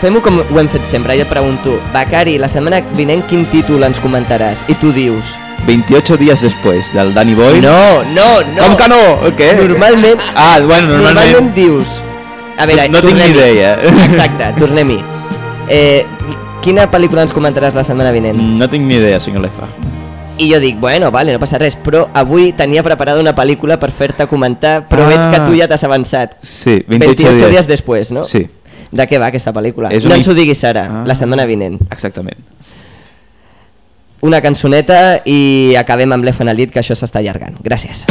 fem-ho com ho hem fet sempre, jo et pregunto, Becari, la setmana vinent quin títol ens comentaràs? I tu dius... 28 dies després del Danny Boy. No, no, no. Com que no? Què? Normalment... Ah, bueno, normalment... Normalment dius... A veure, No tinc ni tornem-hi. idea. Exacte, tornem-hi. Eh, quina pel·lícula ens comentaràs la setmana vinent? No tinc ni idea, senyor Lefa. I jo dic, bueno, vale, no passa res, però avui tenia preparada una pel·lícula per fer-te comentar, però Ah. veig que tu ja t'has avançat. Sí, 28, 28 dies. dies després, no? Sí. De què va aquesta pel·lícula? És no una ens ho diguis ara, Ah. la setmana vinent. Exactament. Una cançoneta i acabem amb llit, que això s'està allargant. Gràcies.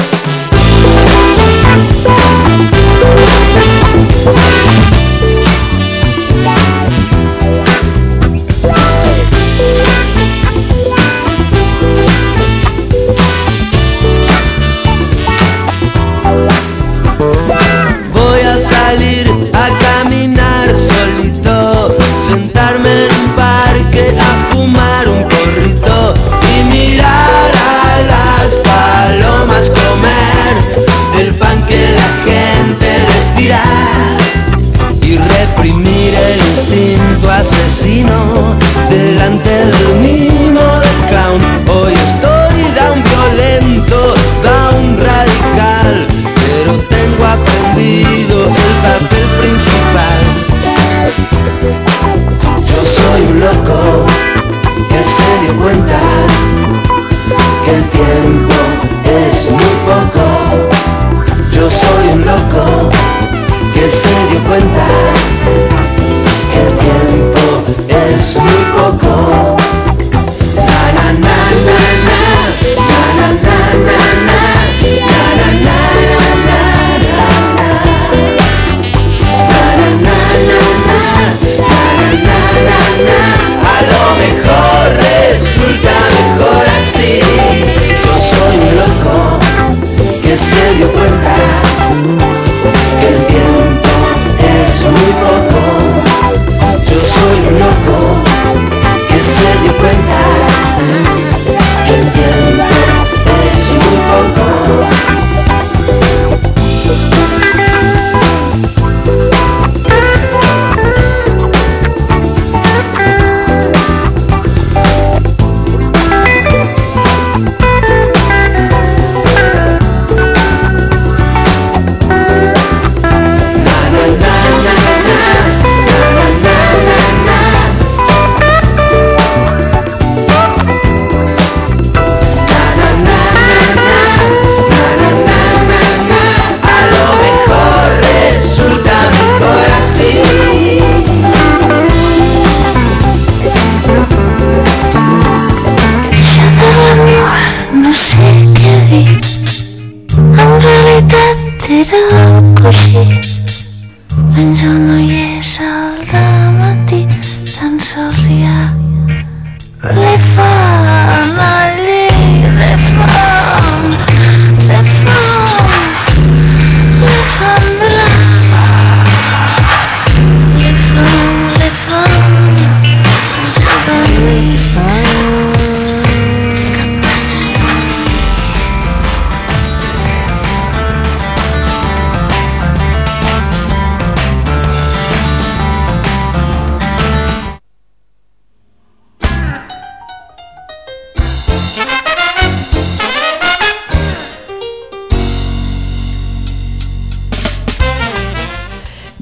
Voy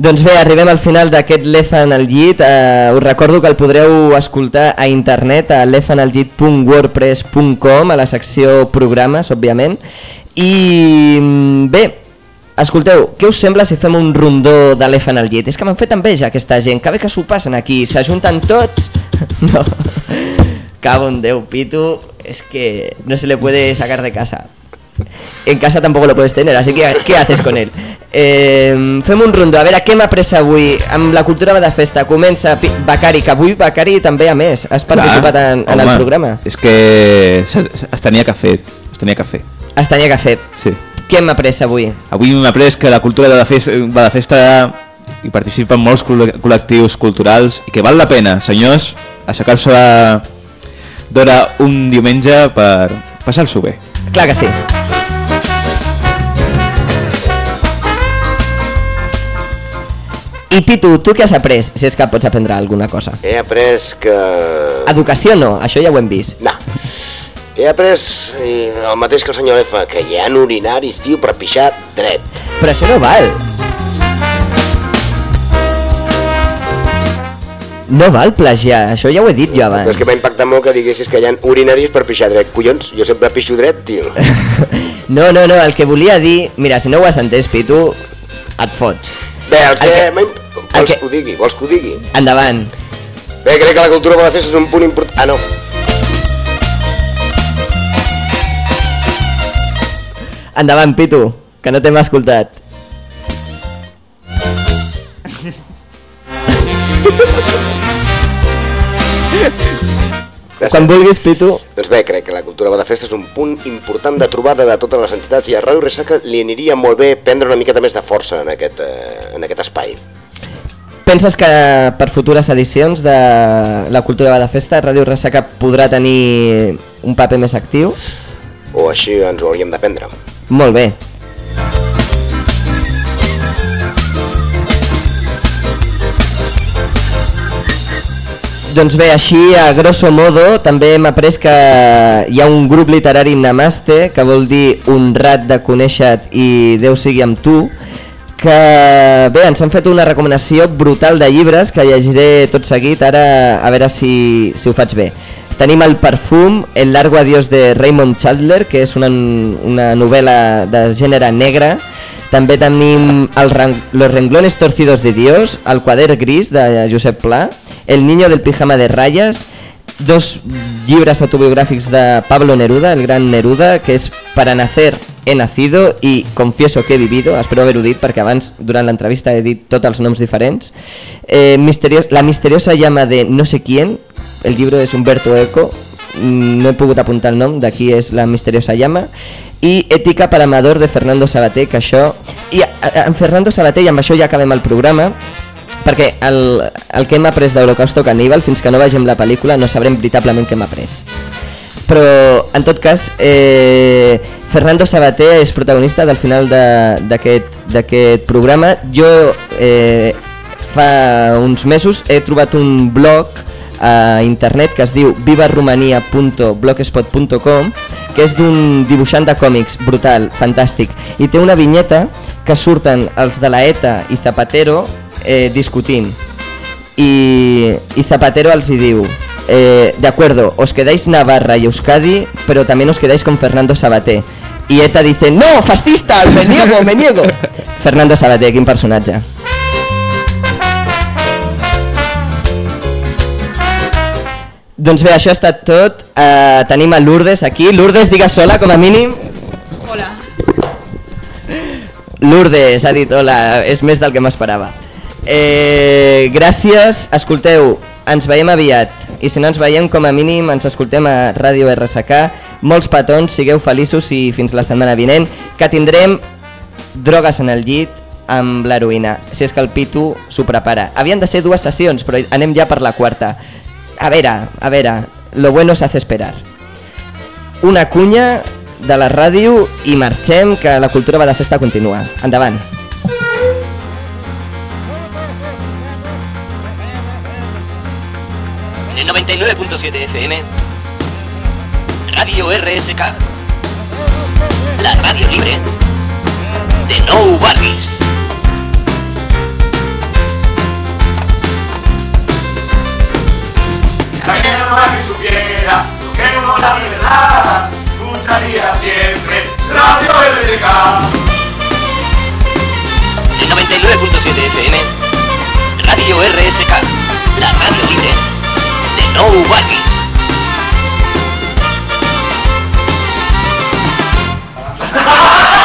Doncs bé, arribem al final d'aquest L'Efan al llit. Eh, us recordo que el podreu escoltar a internet a lefanalgit.wordpress.com a la secció programes, òbviament. I mm, bé, escolteu, què us sembla si fem un rondó de l'Efan al llit? És que m'han fet enveja aquesta gent, que bé que s'ho passen aquí, s'ajunten tots... No, cabo en Déu, Pitu, es que no se le puede sacar de casa. En casa tampoco lo puedes tener, así que ¿qué haces con él? Eh, fem un rondó, a veure què m'ha pres avui amb la cultura de festa. Comença Becari, que avui Becari també a més has participat en, en el home, programa. És que es tenia que fer, es tenia que fer. Es tenia que fer. Sí. Què m'ha pres avui? Avui m'ha après que la cultura de la festa, de la festa hi participen molts col- col·lectius culturals i que val la pena, senyors, aixecar-se d'hora un diumenge per passar-s'ho bé. Clar que sí. I Pitu, tu què has après? Si és que pots aprendre alguna cosa. He après que... Educació no, això ja ho hem vist. No. He après eh, el mateix que el senyor F, que hi ha urinaris, tio, per pixar dret. Però això no val. No val plagiar, això ja ho he dit jo Però és abans. que m'ha impactat molt que diguessis que hi ha urinaris per pixar dret. Collons, jo sempre pixo dret, tio. No, no, no, el que volia dir... Mira, si no ho has entès, Pitu, et fots. Bé, el que... que- m'ha imp- Vols que... ho digui? Vols que ho digui? Endavant. Bé, crec que la cultura de la festa és un punt important... Ah, no. Endavant, Pitu, que no t'hem escoltat. Quan vulguis, Pitu. Doncs bé, crec que la cultura de festa és un punt important de trobada de totes les entitats i a Ràdio Ressaca li aniria molt bé prendre una miqueta més de força en aquest, eh, en aquest espai. Penses que per futures edicions de la cultura de festa Ràdio Ressaca podrà tenir un paper més actiu? O així ens ho hauríem d'aprendre. Molt bé. Doncs bé, així a grosso modo també hem après que hi ha un grup literari Namaste, que vol dir honrat de conèixer i Déu sigui amb tu, que bé, ens han fet una recomanació brutal de llibres que llegiré tot seguit, ara a veure si, si ho faig bé. Tenim el perfum, El largo adiós de Raymond Chandler, que és una, una novel·la de gènere negre. També tenim el, Los renglones torcidos de Dios, El quader gris de Josep Pla, El niño del pijama de rayas, dos llibres autobiogràfics de Pablo Neruda, el gran Neruda, que és Para nacer he nacido i Confieso que he vivido, espero haver-ho dit perquè abans durant l'entrevista he dit tots els. Eh, la misteriosa llama de no sé quién, el llibre és Humberto Eco, mm, no he pogut apuntar el nom, d'aquí és La misteriosa llama, i Ètica per amador de Fernando Sabater, que això... I en Fernando Sabater, i amb això ja acabem el programa, perquè el, el que hem après d'Holocausto Caníbal, fins que no vegem la pel·lícula, no sabrem veritablement què hem après. Però, en tot cas, eh, Fernando Sabater és protagonista del final d'aquest programa. Jo eh, fa uns mesos he trobat un blog a internet que es diu vivaromania.blogspot.com que és d'un dibuixant de còmics brutal, fantàstic i té una vinyeta que surten els de la ETA i Zapatero eh, discutint y, y Zapatero els hi diu eh, de acuerdo, os quedáis Navarra y Euskadi pero también os quedáis con Fernando Sabater y ETA dice no, fascista, me niego, me niego Fernando Sabater, quin personatge Doncs bé, això ha estat tot. Uh, tenim a Lourdes aquí. Lourdes, digues sola, com a mínim. Hola. Lourdes ha dit hola, és més del que m'esperava. Eh, gràcies, escolteu, ens veiem aviat. I si no ens veiem, com a mínim, ens escoltem a Ràdio RSK. Molts petons, sigueu feliços i fins la setmana vinent, que tindrem drogues en el llit amb l'heroïna, si és que el Pitu s'ho prepara. Havien de ser dues sessions, però anem ja per la quarta. A veure, a veure, lo bueno se hace esperar. Una cunya de la ràdio i marxem, que la cultura va de festa continua. Endavant. 89.7 FM, Radio RSK, la radio libre de No Barris. La que No Barris supiera lo que no la verdad, escucharía siempre Radio RSK. 89.7 FM, Radio RSK, la radio libre no worries. Ha ha ha!